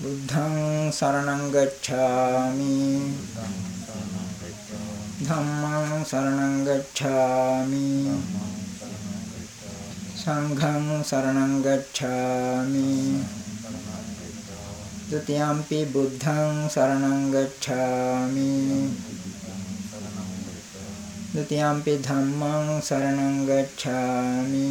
බුද්ධං සරණං ගච්ඡාමි ධම්මං සරණං ගච්ඡාමි සංඝං සරණං ගච්ඡාමි ဒ ුතියම්පි බුද්ධං සරණං ගච්ඡාමි ဒ ුතියම්පි ධම්මං සරණං ගච්ඡාමි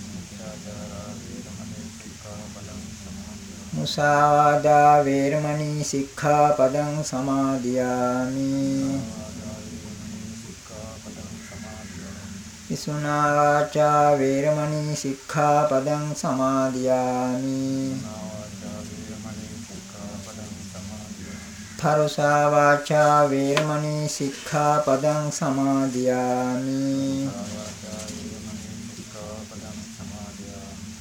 මුසාවාදා වේරමණී සික්ඛාපදං සමාදියාමි. විසුනා වාචා වේරමණී සික්ඛාපදං සමාදියාමි. පරුසා වාචා වේරමණී සික්ඛාපදං සමාදියාමි.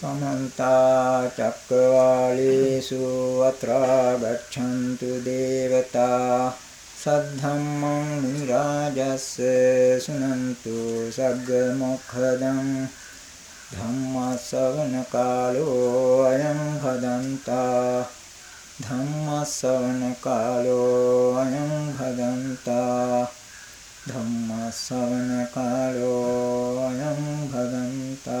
समन्ता चक्रवालेषु अत्रा गच्छन्तु देवता सद्धम्मं मुनिराजस्य सुनन्तु सग्मुखदं धम्मसवनकालो अयं भदन्ता धम्मसवनकालो अयं भदन्ता धम्मसवनकालो अयं भदन्ता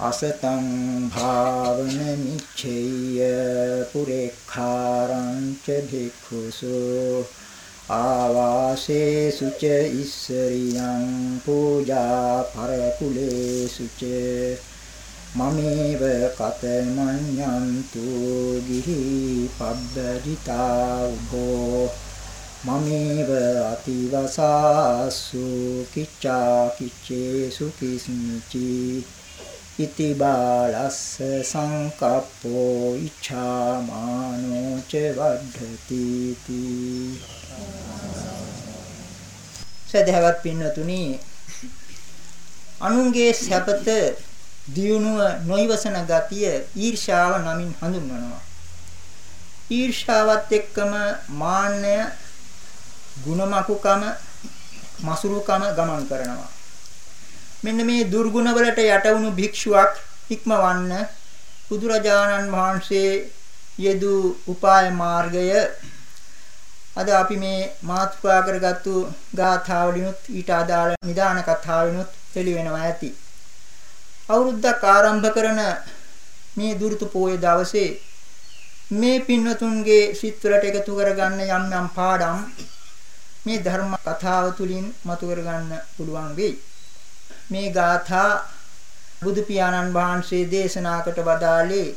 අසතං භාවන මිච්ඡේය පුරේඛාරං ච භික්ඛුසු ආවාසේසු ච ඉස්සරියං පූජා පරකුලේසු ච මමේව කතමඤ්ඤන්තු ගිහි පබ්බජිතා උභෝ මමේව අතිවසාසු කිච්ඡා කිච්චේසු කිස්මිචි ඉති බාලස්ස සංකප්පෝ ඉච්ඡාමානෝ ච වද්ධති තී සදහවත් පින්නතුනි අනුන්ගේ සැපත දියුණුව නොයවසන ගතිය ඊර්ෂාව නමින් හඳුන්වනවා. ඊර්ෂාවත් එක්කම මාන්නය ಗುಣමකුකම මසුරුකම ගමන් කරනවා. මෙන්න මේ දුර්ගුණ වලට යට වුණු භික්ෂුවක් ඉක්මවන්න බුදුරජාණන් වහන්සේ යෙදූ උපාය මාර්ගය අද අපි මේ මාතෘකා කරගත්තු ගාථාවලිනුත් ඊට අදාළ නිදාන කතාවලිනුත් තෙළි වෙනවා ඇති. අවුරුද්දක් ආරම්භ කරන මේ දුරුතු පෝය දවසේ මේ පින්වතුන්ගේ සිත්වලට එකතු කරගන්න යම් යම් පාඩම් මේ ධර්ම කතාව තුලින් මතු කරගන්න පුළුවන් වෙයි. මේ ගාථා බුදු පියාණන් වහන්සේ දේශනාකට වදාළේ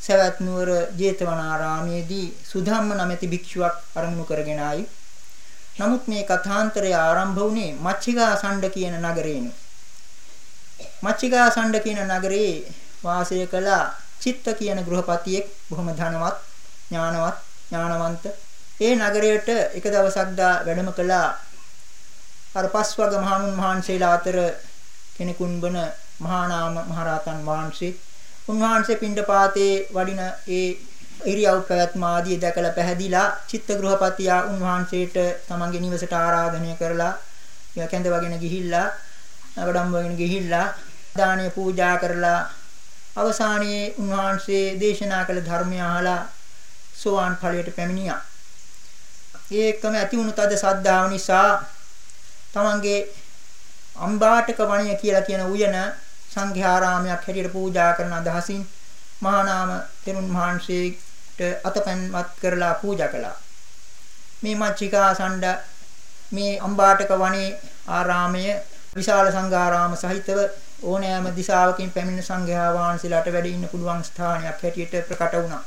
සවැත් නුවර ජේතවනාරාමේදී සුධම්ම නැමැති භික්ෂුවක් අරමුණු කරගෙනයි. නමුත් මේ කථාන්තරය ආරම්භ වුණේ මච්චිකා සණ්ඩ කියන නගරේනු. මච්චිකා සණ්ඩ කියන නගරේ වාසය කළ චිත්ත කියන ගෘහපතියෙක් බොහොම ධනවත් ඥානවත් ඥානවන්ත ඒ නගරයට එක දවසක් දා වැඩම කළා අර පස්වග මහණුන් වහන්සේලා අතර කෙනෙකුන් වන මහානාම මහරහතන් වහන්සේ උන්වහන්සේ පිණ්ඩපාතේ වඩින ඒ ඉරියව් පැවැත්ම ආදී දැකලා පැහැදිලා චිත්තගෘහපතියා උන්වහන්සේට තමන්ගේ නිවසට ආරාධනය කරලා කැඳ වගෙන ගිහිල්ලා නගඩම් වගෙන ගිහිල්ලා දානීය පූජා කරලා අවසානයේ උන්වහන්සේ දේශනා කළ ධර්මය අහලා සෝවාන් ඵලයට පැමිණියා. ඒකම ඇති වුණු තද සද්ධාව නිසා තමන්ගේ අම්බාටක වණය කියලා කියන උයන සංඝයාරාමයක් හැටියට පූජා කරන අදහසින් මහා නාම තෙරුන් වහන්සේට අතපැන්වත් කරලා පූජා කළා. මේ මච්චිකා සණ්ඩ මේ අම්බාටක වනේ ආරාමය විශාල සංඝාරාම සහිතව ඕනෑම දිශාවකින් පැමිණෙන සංඝයා වහන්සේලාට වැඩ ඉන්න පුළුවන් ස්ථානයක් හැටියට ප්‍රකට වුණා.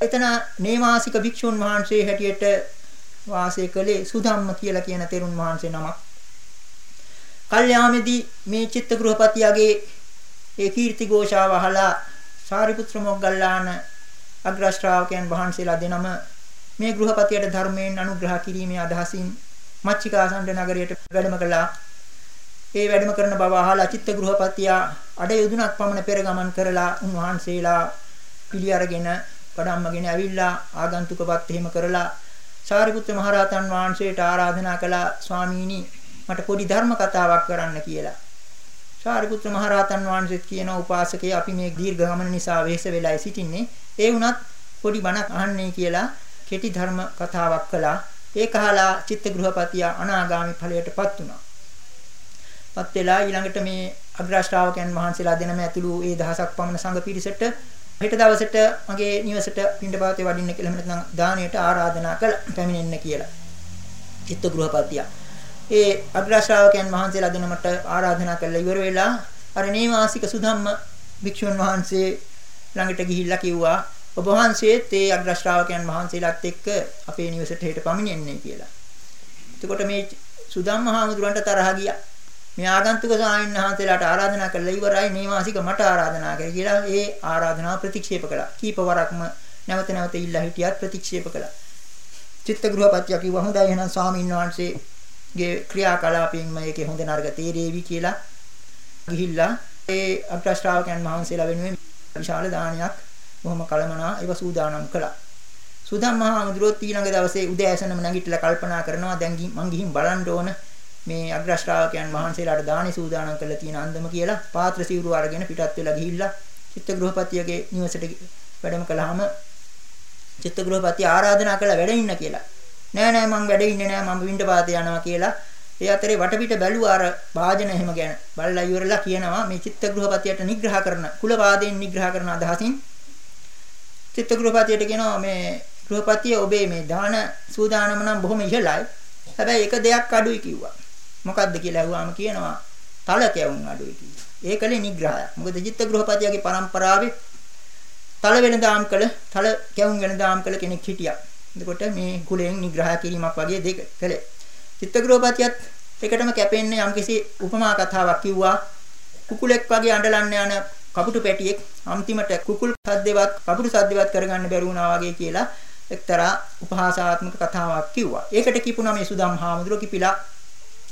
එතන නේවාසික භික්ෂුන් වහන්සේ හැටියට වාසය කළේ සුධම්ම කියලා කියන තෙරුන් වහන්සේ නමක්. කල්යාමේදී මේ චිත්ත ගෘහපතියගේ ඒ කීර්ති ഘോഷාව අහලා සාරිපුත්‍ර මොග්ගල්ලාන අග්‍ර ශ්‍රාවකයන් වහන්සේලා දෙනම මේ ගෘහපතියට ධර්මයෙන් අනුග්‍රහ කිරීමේ අදහසින් මච්චිකාසණ්ඩ නගරයට වැඩම කළා. ඒ වැඩම කරන බව අහලා චිත්ත ගෘහපතියා අඩ යොදුනක් පමණ පෙර ගමන් කරලා උන්වහන්සේලා පිළි අරගෙන වඩම්මගෙන ඇවිල්ලා ආගන්තුකපත් එහෙම කරලා සාරිපුත්‍ර මහරහතන් වහන්සේට ආරාධනා කළා ස්වාමීනි මට පොඩි ධර්ම කතාවක් කරන්න කියලා. සාරිපුත්‍ර මහරහතන් වහන්සේත් කියන උපාසකේ අපි මේ දීර්ඝ ගමන නිසා වෙහෙස වෙලායි සිටින්නේ. ඒ වුණත් පොඩි බණක් අහන්නේ කියලා කෙටි ධර්ම කතාවක් කළා. ඒක අහලා චිත්තගෘහපතියා අනාගාමි ඵලයටපත් වුණා. පත් වෙලා ඊළඟට මේ අග්‍රාෂ්ටාවකයන් වහන්සේලා දෙනම ඇතුළු ඒ දහසක් පමණ සංඝ පිරිසට හෙට දවසට මගේ නිවසට පින්ඩපාතේ වඩින්න කියලා නැත්නම් දාණයට ආරාධනා කළ පැමිණෙන්න කියලා. චිත්තගෘහපතියා ඒ අග්‍ර ශ්‍රාවකයන් වහන්සේලා දෙනමට ආරාධනා කළා ඉවර වෙලා අර නේවාසික සුධම්ම භික්ෂුන් වහන්සේ ළඟට ගිහිල්ලා කිව්වා ඔබ වහන්සේත් ඒ අග්‍ර ශ්‍රාවකයන් වහන්සේලාත් එක්ක අපේ නිවසට හෙට පමිණෙන්නේ කියලා. එතකොට මේ සුධම්ම හාමුදුරන්ට තරහ ගියා. මේ ආගන්තුක ස්වාමීන් වහන්සේලාට ආරාධනා කළා ඉවරයි නේවාසික මට ආරාධනා කරයි කියලා ඒ ආරාධනාව ප්‍රතික්ෂේප කළා. කීප වරක්ම නැවත නැවත ඉල්ලා හිටියත් ප්‍රතික්ෂේප කළා. චිත්තගෘහපතිය කිව්වා හොඳයි එහෙනම් ස්වාමීන් වහන්සේ ගේ ක්‍රියාකලාපයෙන් මේකේ හොඳ නරක තේරෙවි කියලා ගිහිල්ලා ඒ අග්‍රශ්‍රාවකයන් වහන්සේලා වෙනුවෙන් විශාල දානයක් බොහොම කලමනා ඒව සූදානම් කළා. සුදම් මහා මුදුරොත් ඊළඟ දවසේ උදෑසනම නැගිටලා කල්පනා කරනවා දැන් මං ගිහින් බලන්න ඕන මේ අග්‍රශ්‍රාවකයන් වහන්සේලාට දානි සූදානම් කරලා තියෙන අන්දම කියලා පාත්‍ර සිවුරු අරගෙන පිටත් වෙලා ගිහිල්ලා චිත්තගෘහපතියගේ නිවසට වැඩම කළාම චිත්තගෘහපතිය ආරාධනා කළා වැඩ ඉන්න කියලා. නෑ නෑ මං වැඩ ඉන්නේ නෑ මම විඳ පාතේ යනවා කියලා. ඒ අතරේ වටපිට බැලුවා අර වාජන එහෙම ගැන. බලලා ඉවරලා කියනවා මේ චිත්තගෘහපතියට නිග්‍රහ කරන කුලවාදයෙන් නිග්‍රහ කරන අදහසින් චිත්තගෘහපතියට කියනවා මේ ගෘහපතිය ඔබේ මේ දාන සූදානම නම් බොහොම ඉහළයි. හැබැයි එක දෙයක් අඩුයි කිව්වා. මොකද්ද කියලා අහුවාම කියනවා තල කැවුම් අඩුයි කිව්වා ඒකලේ නිග්‍රහය මොකද චිත්තගෘහපතියගේ පරම්පරාවේ තල වෙනදාම් කළ තල කැවුම් වෙනදාම් කළ කෙනෙක් හිටියා එතකොට මේ කුලයෙන් නිග්‍රහ කිරීමක් වගේ දෙක කළේ. චිත්තග්‍රෝපතියත් එකටම කැපෙන්නේ යම්කිසි උපමා කතාවක් කිව්වා. කුකුලෙක් වගේ අඬලන්න යන කපුටු පැටියෙක් අන්තිමට කුකුල් සද්දේවත් කපුටු සද්දේවත් කරගන්න බැරි වුණා වගේ කියලා එක්තරා උපහාසාත්මක කතාවක් කිව්වා. ඒකට කිපුණා මේ සුදම් හාමුදුරුවෝ කිපිලා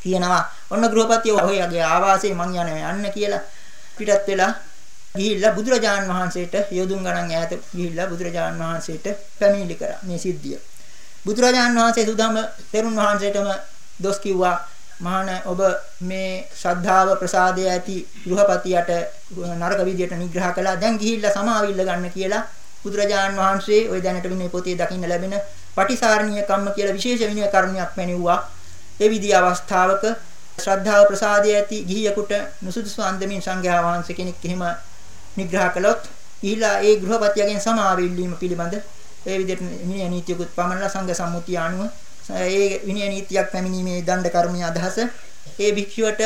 කියනවා ඔන්න ගෘහපතිය ඔයගේ ආවාසයේ මං යනවා යන්න කියලා පිටත් වෙලා ගිහිල්ලා බුදුරජාන් වහන්සේට යොදුන් ගණන් ඈත ගිහිල්ලා බුදුරජාන් වහන්සේට පැමිණිලි කරා මේ සිද්ධිය. බුදුරජාන් වහන්සේ සුදම තෙරුන් වහන්සේටම දොස් කිව්වා මහාන ඔබ මේ ශ්‍රද්ධාව ප්‍රසාදය ඇති ගෘහපතියට නරක විදියට නිග්‍රහ කළා. දැන් ගිහිල්ලා සමාවිල්ල ගන්න කියලා බුදුරජාන් වහන්සේ ওই දැනට විනය පොතේ දකින්න ලැබෙන පටිසාරණීය කම්ම කියලා විශේෂ විනය කර්මයක් පැනෙව්වා. ඒ විදිහ අවස්ථාවක ශ්‍රද්ධාව ප්‍රසාදය ඇති ගිහියෙකුට නුසුදුසු අන්දමින් සංඝයා වහන්සේ කෙනෙක් එහෙම නිග්‍රහ කළොත් ඊළා ඒ ගෘහපතියගෙන් සමාවිල්ලීම පිළිබඳ ඒ විදිහට විනය නීතියකුත් පමණලා සංඝ සම්මුතිය අනුව ඒ විනය නීතියක් පැමිණීමේ දණ්ඩ කර්මයේ අදහස ඒ භික්ෂුවට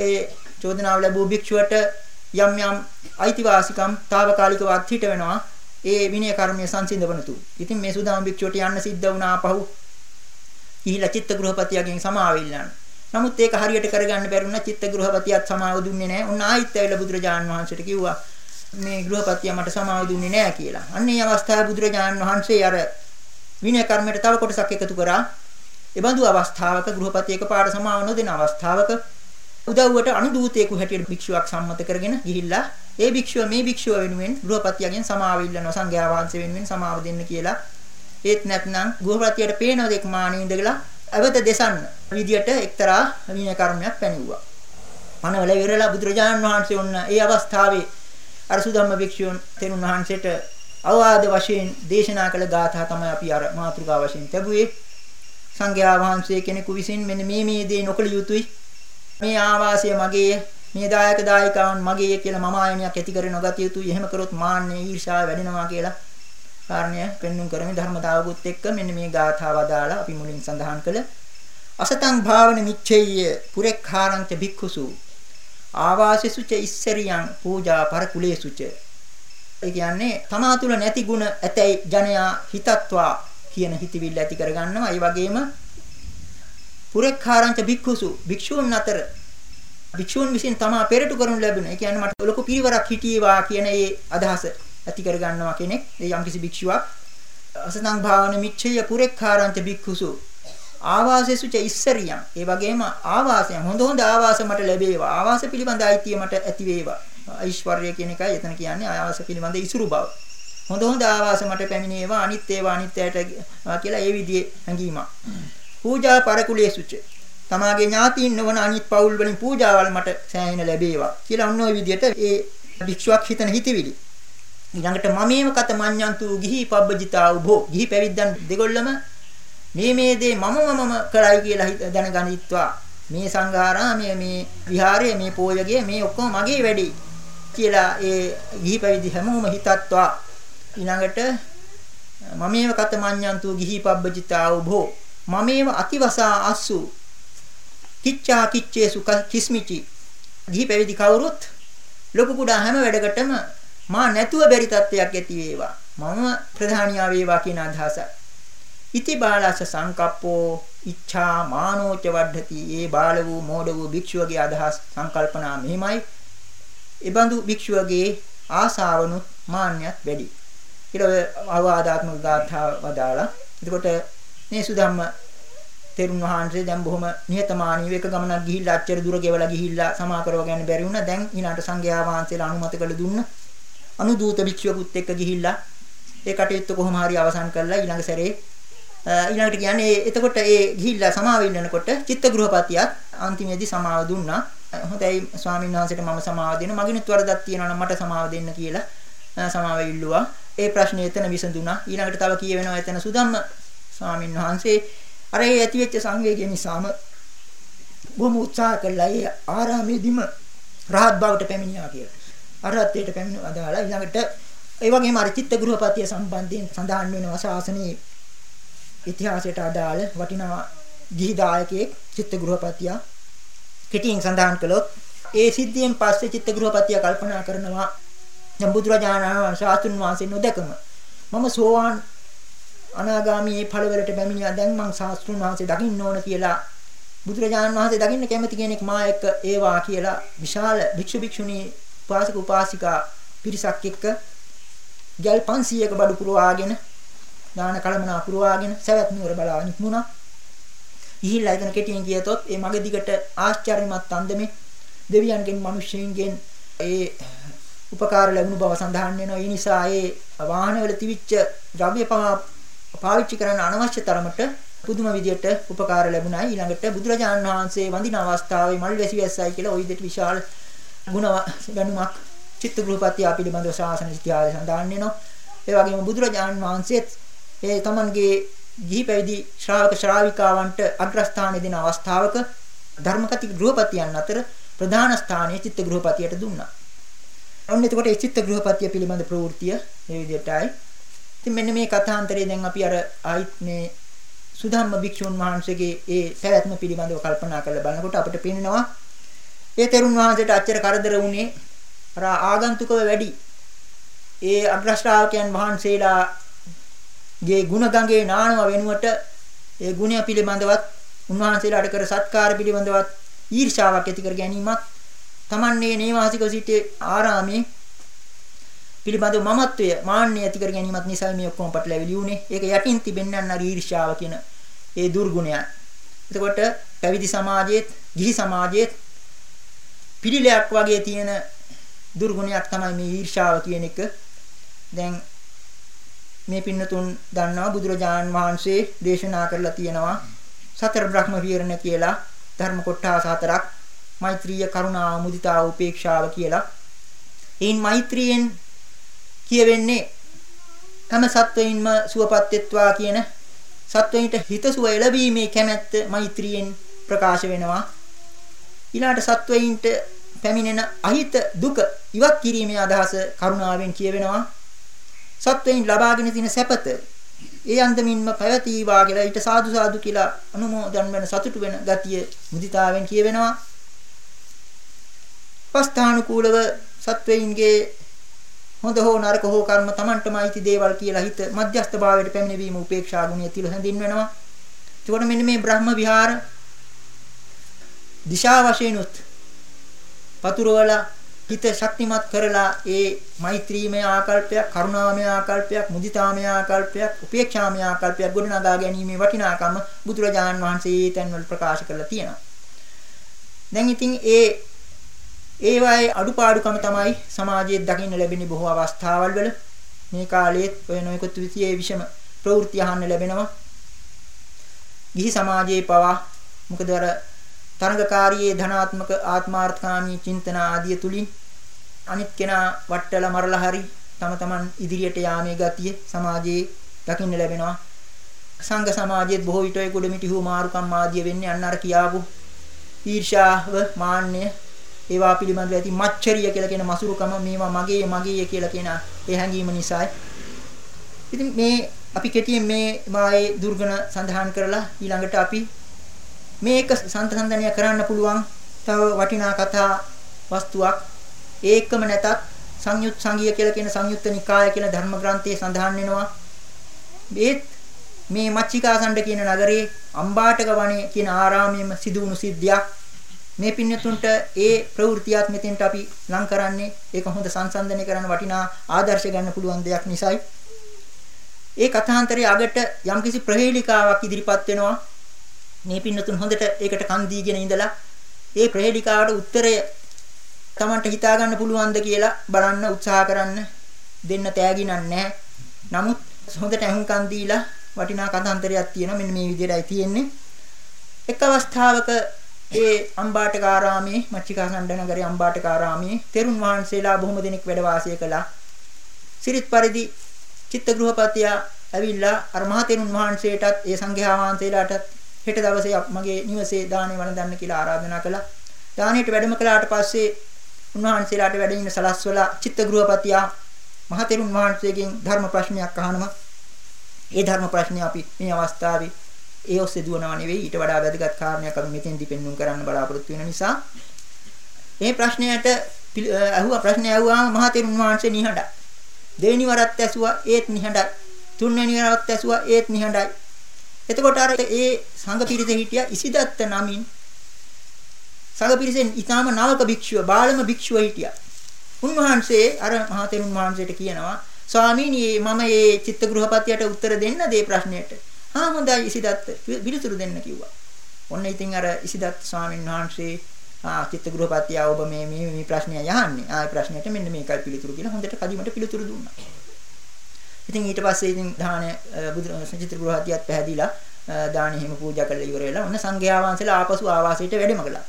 ඒ චෝදනාව ලැබූ භික්ෂුවට යම් යම් අයිතිවාසිකම් తాවකාලිකව අත්හිට වෙනවා ඒ විනය කර්මයේ සංසිඳවනතු. ඉතින් මේ සුදාම භික්ෂුවට යන්න සිද්ධ වුණා පහු කිහිලා චිත්ත ගෘහපතියගෙන් සමාවෙල්ලන්න. නමුත් ඒක හරියට කරගන්න බැරුණා චිත්ත ගෘහපතියත් සමාව දුන්නේ නැහැ. උන් ආයිත් ඇවිල්ලා බුදුරජාණන් වහන්සේට කිව්වා මේ ගෘහපතිය මට සමාව දුන්නේ නැහැ කියලා. අන්න ඒ අවස්ථාවේ බුදුරජාණන් වහන්සේ අර විනය කර්මයට තව කොටසක් එකතු කරා. එබඳු අවස්ථාවක ගෘහපතියක පාඩ සමාව නොදෙන අවස්ථාවක උදව්වට අනුදූතයෙකු හැටියට භික්ෂුවක් සම්මත කරගෙන ගිහිල්ලා ඒ භික්ෂුව මේ භික්ෂුව වෙනුවෙන් ගෘහපතියගෙන් සමාව ඉල්ලනවා සංඝයා වහන්සේ වෙනුවෙන් සමාව දෙන්න කියලා. ඒත් නැත්නම් ගෘහපතියට පේන දෙයක් මානෙ ඉඳගලා අවත දෙසන්න විදියට එක්තරා විනය කර්මයක් පැනෙව්වා. පනවල ඉවරලා බුදුරජාණන් වහන්සේ වුණ ඒ අවස්ථාවේ අර සුධම්ම භික්ෂුන් තෙරුන් වහන්සේට අවවාද වශයෙන් දේශනා කළ ගාථා තමයි අපි අර මාතෘකා වශයෙන් ලැබුවේ. සංඝයා වහන්සේ කෙනෙකු විසින් මෙන්න මේ මේ දේ නොකළ යුතුයි. මේ ආවාසය මගේ මේ දායක දායිකාවන් මගේ කියලා මම ආයනයක් ඇති කර නොගත යුතුයි. එහෙම කරොත් මාන්නේ ඊර්ෂාව වැඩෙනවා කියලා කාරණය පෙන්눔 කරමින් ධර්මතාවකුත් එක්ක මෙන්න මේ ගාථාව දාලා අපි මුලින් සඳහන් කළ අසතං භාවන මිච්ඡේය පුරේඛාරං ච භික්ඛුසු ආවාසෙසු ච ඉස්සරියං පූජා පරකුලේසු ච ඒ කියන්නේ තමා තුල නැති ಗುಣ ඇතැයි ජනයා හිතත්වා කියන හිතවිල්ල ඇති කරගන්නවා. ඒ වගේම පුරේඛාරංච භික්ඛුසු භික්ෂූන් අතර භික්ෂූන් විසින් තමා පෙරටු කරනු ලැබෙන. ඒ කියන්නේ මට ලොකු පිරිවරක් හිටියේවා කියන ඒ අදහස ඇති කරගන්නවා කෙනෙක්. ඒ යම්කිසි භික්ෂුවක් අසතං භාවන මිච්ඡය පුරෙක්ඛාරංච භික්ඛුසු ආවාසෙසු ච ඉස්සරියම් ඒ වගේම ආවාසයන් හොඳ හොඳ ආවාස මට ලැබේවා ආවාස පිළිබඳ අයිතිය මට ඇති වේවා ඓශ්වර්යය කියන එකයි එතන කියන්නේ ආවාස පිළිබඳ ඉසුරු බව. හොඳ හොඳ ආවාස මට පැමිණේවා අනිත් ඒවා අනිත්‍යයට කියලා ඒ විදිහේ හැඟීමක්. පූජා පරකුලයේ සුච. තමාගේ ඥාතීන් නොවන අනිත් පවුල් වලින් පූජාවල් මට සෑහෙන ලැබේවා කියලා ඔන්න ඔය විදිහට ඒ භික්ෂුවක් හිතන හිතවිලි. ඊළඟට මමේව කත මඤ්ඤන්තු ගිහි පබ්බජිතා උභෝ. ගිහි පැවිද්දන් දෙගොල්ලම මේ මේ දේ මම මමම කරයි කියලා දැනගනිත්වා. මේ සංඝාරාමයේ මේ විහාරයේ මේ පෝයගේ මේ ඔක්කොම මගේ වැඩේ කියලා ඒ ගිහි පැවිදි හැමෝම හිතත්වා. ඊළඟට මමේව කත මඤ්ඤන්තු ගිහි පබ්බජිතා උභෝ. මමේව අතිවසා අස්සු. කිච්චා කිච්චේසු කිස්මිචි. ගිහි පැවිදි කවුරුත් ලොකු කුඩා හැම වැඩකටම මා නැතුව බැරි තත්ත්වයක් ඇති වේවා මම ප්‍රධානියා වේවා කියන අදහසයි ඉති බාලස සංකප්පෝ ඉච්ඡා මානෝච වඩ්ඩති ඒ බාල වූ මෝඩ වූ භික්ෂුවගේ අදහස් සංකල්පනා මෙහිමයි එබඳු භික්ෂුවගේ ආසාවනුත් මාන්නයත් වැඩි. ඊට අවවාදාත්මක ගාථා වදාලා. එතකොට මේ සුධම්ම තෙරුන් වහන්සේ දැන් බොහොම නිහතමානීව එක ගමනක් ගිහිල්ලා අච්චර දුර ගෙවලා ගිහිල්ලා සමා කරව ගන්න බැරි වුණා. දැන් ඊළාට සංඝයා වහන්සේලා අනුමත කළ දුන්න. අනුදූත භික්ෂුවකුත් එක්ක ගිහිල්ලා ඒ කටයුත්ත කොහොම හරි අවසන් කරලා ඊළඟ සැරේ ඊළඟට කියන්නේ එතකොට ඒ ගිහිල්ලා සමාව ඉන්නකොට චිත්ත ගෘහපතියත් අන්තිමේදී සමාව දුන්නා. හොඳයි ස්වාමීන් වහන්සේට මම සමාව දෙනවා. මගිනුත් වරදක් තියෙනවා නම් මට සමාව දෙන්න කියලා සමාව ඉල්ලුවා. ඒ ප්‍රශ්නේ එතන විසඳුණා. ඊළඟට තව කියවෙනවා එතන සුදම්ම ස්වාමීන් වහන්සේ අර ඒ ඇතිවෙච්ච සංවේගය නිසාම බොහොම උත්සාහ කළා ඒ ආරාමේදීම රහත් බවට පැමිණියා කියලා. අරහත්ත්වයට පැමිණ අදාලා ඊළඟට ඒ වගේම අර චිත්ත ගෘහපතිය සම්බන්ධයෙන් සඳහන් වෙනවා ශාසනයේ ඉතිහාසයට අදාළ වටිනා ගිහි දායකයෙක් චිත්ත ගෘහපතියා කෙටියෙන් සඳහන් කළොත් ඒ සිද්ධියෙන් පස්සේ චිත්තගෘහපතිය කල්පනා කරනවා දැන් බුදුරජාණන් වහන්සේ ආතුන් වහන්සේ නොදකම. මම සෝවාන් අනාගාමී ඵලවලට බැමිණියා. දැන් මං ශාස්ත්‍රුන් වහන්සේ දකින්න ඕන කියලා බුදුරජාණන් වහන්සේ දකින්න කැමති කෙනෙක් මා එක්ක ඒවා කියලා විශාල භික්ෂු භික්ෂුණී උපාසක උපාසිකා පිරිසක් එක්ක ගල් 500ක බඩු පුරවාගෙන දාන කලමනා පුරවාගෙන සවැත් නුවර බලා නිමුණා ගිහිල්ලා එතන කෙටියෙන් කියතොත් ඒ මගේ දිගට ආශ්චර්යමත් අන්දමේ දෙවියන්ගෙන් මිනිස්සුන්ගෙන් ඒ උපකාර ලැබුණු බව සඳහන් වෙනවා. ඒ නිසා ඒ වාහනවල තිබිච්ච ද්‍රව්‍ය පාවිච්චි කරන්න අනවශ්‍ය තරමට පුදුම විදියට උපකාර ලැබුණා. ඊළඟට බුදුරජාණන් වහන්සේ වඳින අවස්ථාවේ මල් වැසි වැස්සයි කියලා ওই විදිහට විශාල ගුණ ගණුමක් චිත්තගෘහපතියා පිළිබඳව ශාසන ඉතිහාසය සඳහන් වෙනවා. ඒ වගේම බුදුරජාණන් වහන්සේත් ඒ තමන්ගේ ගිහි පැවිදි ශ්‍රාවක ශ්‍රාවිකාවන්ට අග්‍රස්ථාන දෙන අවස්ථාවක ධර්මකති ගෘහපතියන් අතර ප්‍රධාන ස්ථානයේ චිත්තගෘහපතියට දුන්නා. ඔන්න එතකොට ඒ චිත්තගෘහපතිය පිළිබඳ ප්‍රවෘත්තිය මේ විදිහටයි. ඉතින් මෙන්න මේ කථාන්තරේ දැන් අපි අර ආයිත් මේ සුධම්ම භික්ෂුන් වහන්සේගේ ඒ පැවැත්ම පිළිබඳව කල්පනා කරලා බලනකොට අපිට පේනවා ඒ තෙරුන් වහන්සේට අච්චර කරදර වුණේ අර ආගන්තුකව වැඩි ඒ අග්‍රශ්‍රාවකයන් වහන්සේලාගේ ಗುಣ ගඟේ නානව වෙනුවට ඒ ගුණය පිළිබඳවත් උන්වහන්සේලාට කර සත්කාර පිළිබඳවත් ඊර්ෂාවක් ඇති කර ගැනීමත් තමන්නේ නේවාසිකව සිටි ආරාමේ පිළිබඳව මමත්වය මාන්නය ඇති කර ගැනීමත් නිසා මේ ඔක්කොම පටලැවිලි උනේ. ඒක යටින් තිබෙන්නන් අර ඊර්ෂ්‍යාව කියන ඒ දුර්ගුණයන්. එතකොට පැවිදි සමාජයේත් ගිහි සමාජයේත් පිළිලයක් වගේ තියෙන දුර්ගුණයක් තමයි මේ ඊර්ෂ්‍යාව කියන එක. දැන් මේ පින්නතුන් දන්නවා බුදුරජාණන් වහන්සේ දේශනා කරලා තියෙනවා සතර බ්‍රහ්ම විහරණ කියලා ධර්ම කොටස් හතරක් මෛත්‍රිය කරුණා මුදිතා උපේක්ෂාව කියලා. එයින් මෛත්‍රියෙන් කියවෙන්නේ හැම සත්වයින්ම සුවපත් වෙත්වා කියන සත්වයින්ට හිතසුව එළවීමේ කැමැත්ත මෛත්‍රියෙන් ප්‍රකාශ වෙනවා ඊළාට සත්වයින්ට පැමිණෙන අහිත දුක ඉවත් කිරීමේ අදහස කරුණාවෙන් කියවෙනවා සත්වයින් ලබාගෙන තියෙන සැපත ඒ අන්දමින්ම පැවතීවා කියලා ඊට සාදු සාදු කියලා අනුමෝදන් වෙන සතුටු වෙන ගතිය මුදිතාවෙන් කියවෙනවා පස්ථානුකූලව සත්වයින්ගේ හොඳ හෝ නරක හෝ කර්ම Tamanටම අයිති දේවල් කියලා හිත මධ්‍යස්ථ භාවයට පැමිණීම උපේක්ෂා ගුණය තිල හැඳින්වෙනවා. එතකොට මෙන්න මේ බ්‍රහ්ම විහාර දිශා වශයෙන් උත් පතුරවල හිත ශක්තිමත් කරලා ඒ මෛත්‍රීමය ආකල්පයක්, කරුණාමය ආකල්පයක්, මුදිතාමය ආකල්පයක්, උපේක්ෂාමය ආකල්පයක් ගොඩනගා ගැනීමේ වටිනාකම බුදුරජාණන් වහන්සේ තැන්වල ප්‍රකාශ කරලා තියෙනවා. දැන් ඉතින් ඒ ඒවායේ අඩුපාඩුකම තමයි සමාජයේ දකින්න ලැබෙන බොහෝ අවස්ථාවල් වල මේ කාලයේත් ඔය නොයෙකුත් විදියේ විෂම ප්‍රවෘත්ති අහන්න ලැබෙනවා. ගිහි සමාජයේ පවා මොකද අර තරඟකාරී ධනාත්මක ආත්මාර්ථකාමී චින්තන ආදිය තුලින් අනිත් කෙනා වට්ටල මරලා හරි තම තමන් ඉදිරියට යාමේ ගතිය සමාජයේ දකින්න ලැබෙනවා. සංඝ සමාජයේත් බොහෝ විට ඒ කුඩමිටි හු මාරුකම් ආදිය වෙන්නේ අන්න අර කියාපු ඊර්ෂාව මාන්නය ඒවා පිළිබඳව ඇති මච්චරිය කියලා කියන මසුරුකම මේවා මගේ මගේ කියලා කියන ඒ හැඟීම නිසායි. ඉතින් මේ අපි කෙටියෙන් මේ මායේ දුර්ගුණ සඳහන් කරලා ඊළඟට අපි මේක සංතසන්දනය කරන්න පුළුවන් තව වටිනා කතා වස්තුවක් ඒකම නැතත් සංයුත් සංගීය කියලා කියන සංයුත්ත නිකාය කියන ධර්ම ග්‍රන්ථයේ සඳහන් වෙනවා. ඒත් මේ මච්චිකාසණ්ඩ කියන නගරේ අම්බාටක වනේ කියන ආරාමයේම සිදු වුණු සිද්ධියක් මේ පින්නතුන්ට ඒ ප්‍රවෘත්තියත් මෙතෙන්ට අපි ලං කරන්නේ ඒක හොඳ සංසන්දනය කරන්න වටිනා ආදර්ශ ගන්න පුළුවන් දෙයක් නිසායි. ඒ කථාන්තරයේ අගට යම්කිසි ප්‍රහේලිකාවක් ඉදිරිපත් වෙනවා. මේ පින්නතුන් හොඳට ඒකට කන් දීගෙන ඉඳලා ඒ ප්‍රහේලිකාවට උත්තරය Tamanට හිතා ගන්න පුළුවන්ද කියලා බලන්න උත්සාහ කරන්න දෙන්න තෑගි නැහැ. නමුත් හොඳට අහුම්කන් දීලා වටිනා කථාන්තරයක් තියෙනවා. මෙන්න මේ විදිහටයි තියෙන්නේ. එක් අවස්ථාවක ඒ අම්බාටකාරාමේ මච්චිකාසණ්ඩ නගරේ අම්බාටකාරාමේ තෙරුන් වහන්සේලා බොහොම දෙනෙක් වැඩ වාසය කළා. සිරිත් පරිදි චිත්තගෘහපතියා ඇවිල්ලා අර මහ තෙරුන් වහන්සේටත් ඒ සංඝයා වහන්සේලාටත් හෙට දවසේ මගේ නිවසේ දානේ වළඳන්න කියලා ආරාධනා කළා. දානෙට වැඩම කළාට පස්සේ උන්වහන්සේලාට වැඩ ඉන්න සලස්වලා චිත්තගෘහපතියා මහ තෙරුන් වහන්සේගෙන් ධර්ම ප්‍රශ්නයක් අහනවා. ඒ ධර්ම ප්‍රශ්නේ අපි මේ අවස්ථාවේ ඒ ඔස්සේ දුවනවා නෙවෙයි ඊට වඩා වැදගත් කාරණයක් අපි මෙතෙන්දි පෙන්වන්න කරන්න බලාපොරොත්තු වෙන නිසා මේ ප්‍රශ්නයට අහුවා ප්‍රශ්නය අහුවාම මහා තෙරුන් වහන්සේ නිහඬයි. දෙවෙනි වරත් ඇසුවා ඒත් නිහඬයි. තුන්වෙනි වරත් ඇසුවා ඒත් නිහඬයි. එතකොට අර ඒ සංඝ පිරිස හිටියා ඉසිදත්ත නමින් සංඝ පිරිසෙන් ඊටාම නවක භික්ෂුව බාලම භික්ෂුව හිටියා. උන්වහන්සේ අර මහා තෙරුන් වහන්සේට කියනවා ස්වාමීනි මම මේ චිත්තගෘහපතියට උත්තර දෙන්න දේ ප්‍රශ්නයට. ආ හොඳයි ඉසිදත්ත පිළිතුරු දෙන්න කිව්වා. ඔන්න ඉතින් අර ඉසිදත්ත ස්වාමීන් වහන්සේ ආ චිත්තගෘහපතිය ඔබ මේ මේ මේ ප්‍රශ්නය යහන්නේ. ආ ප්‍රශ්නයට මෙන්න මේකයි පිළිතුරු කියලා හොඳට කදිමට පිළිතුරු දුන්නා. ඉතින් ඊට පස්සේ ඉතින් ධානය බුදු චිත්තගෘහපතියත් පැහැදිලා දානි හිම පූජා කරලා ඉවර වෙලා ඔන්න සංඝයා වහන්සේලා ආපසු ආවාසයට වැඩම කළා.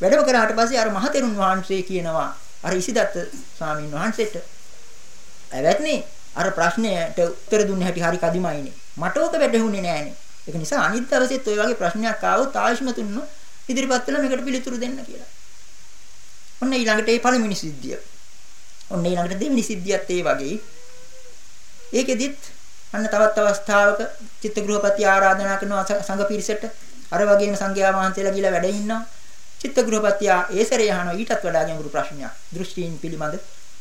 වැඩම කරාට පස්සේ අර මහතෙරුන් වහන්සේ කියනවා අර ඉසිදත්ත ස්වාමීන් වහන්සේට ඇවැත්නේ අර ප්‍රශ්නයට උත්තර දුන්න හැටි හරි කදිමයිනේ. මට ඕක වැටහුනේ නෑනේ. ඒක නිසා අනිත් දවසෙත් ওই වගේ ප්‍රශ්නයක් ආවොත් ආයුෂ්මතුන්ව ඉදිරිපත් කළා මේකට පිළිතුරු දෙන්න කියලා. ඔන්න ඊළඟට ඒ පළවෙනි සිද්ධිය. ඔන්න ඊළඟට දෙවෙනි සිද්ධියත් ඒ වගේ. ඒකෙදිත් අන්න තවත් අවස්ථාවක චිත්තගෘහපති ආරාධනා කරන සංඝ පිරිසට අර වගේම සංඝයා වහන්සේලා ගිහලා වැඩ ඉන්නවා. චිත්තගෘහපතියා ඒ සැරේ අහනවා ඊටත් වඩා ගැඹුරු ප්‍රශ්නයක්. දෘෂ්ටීන් පිළිබඳ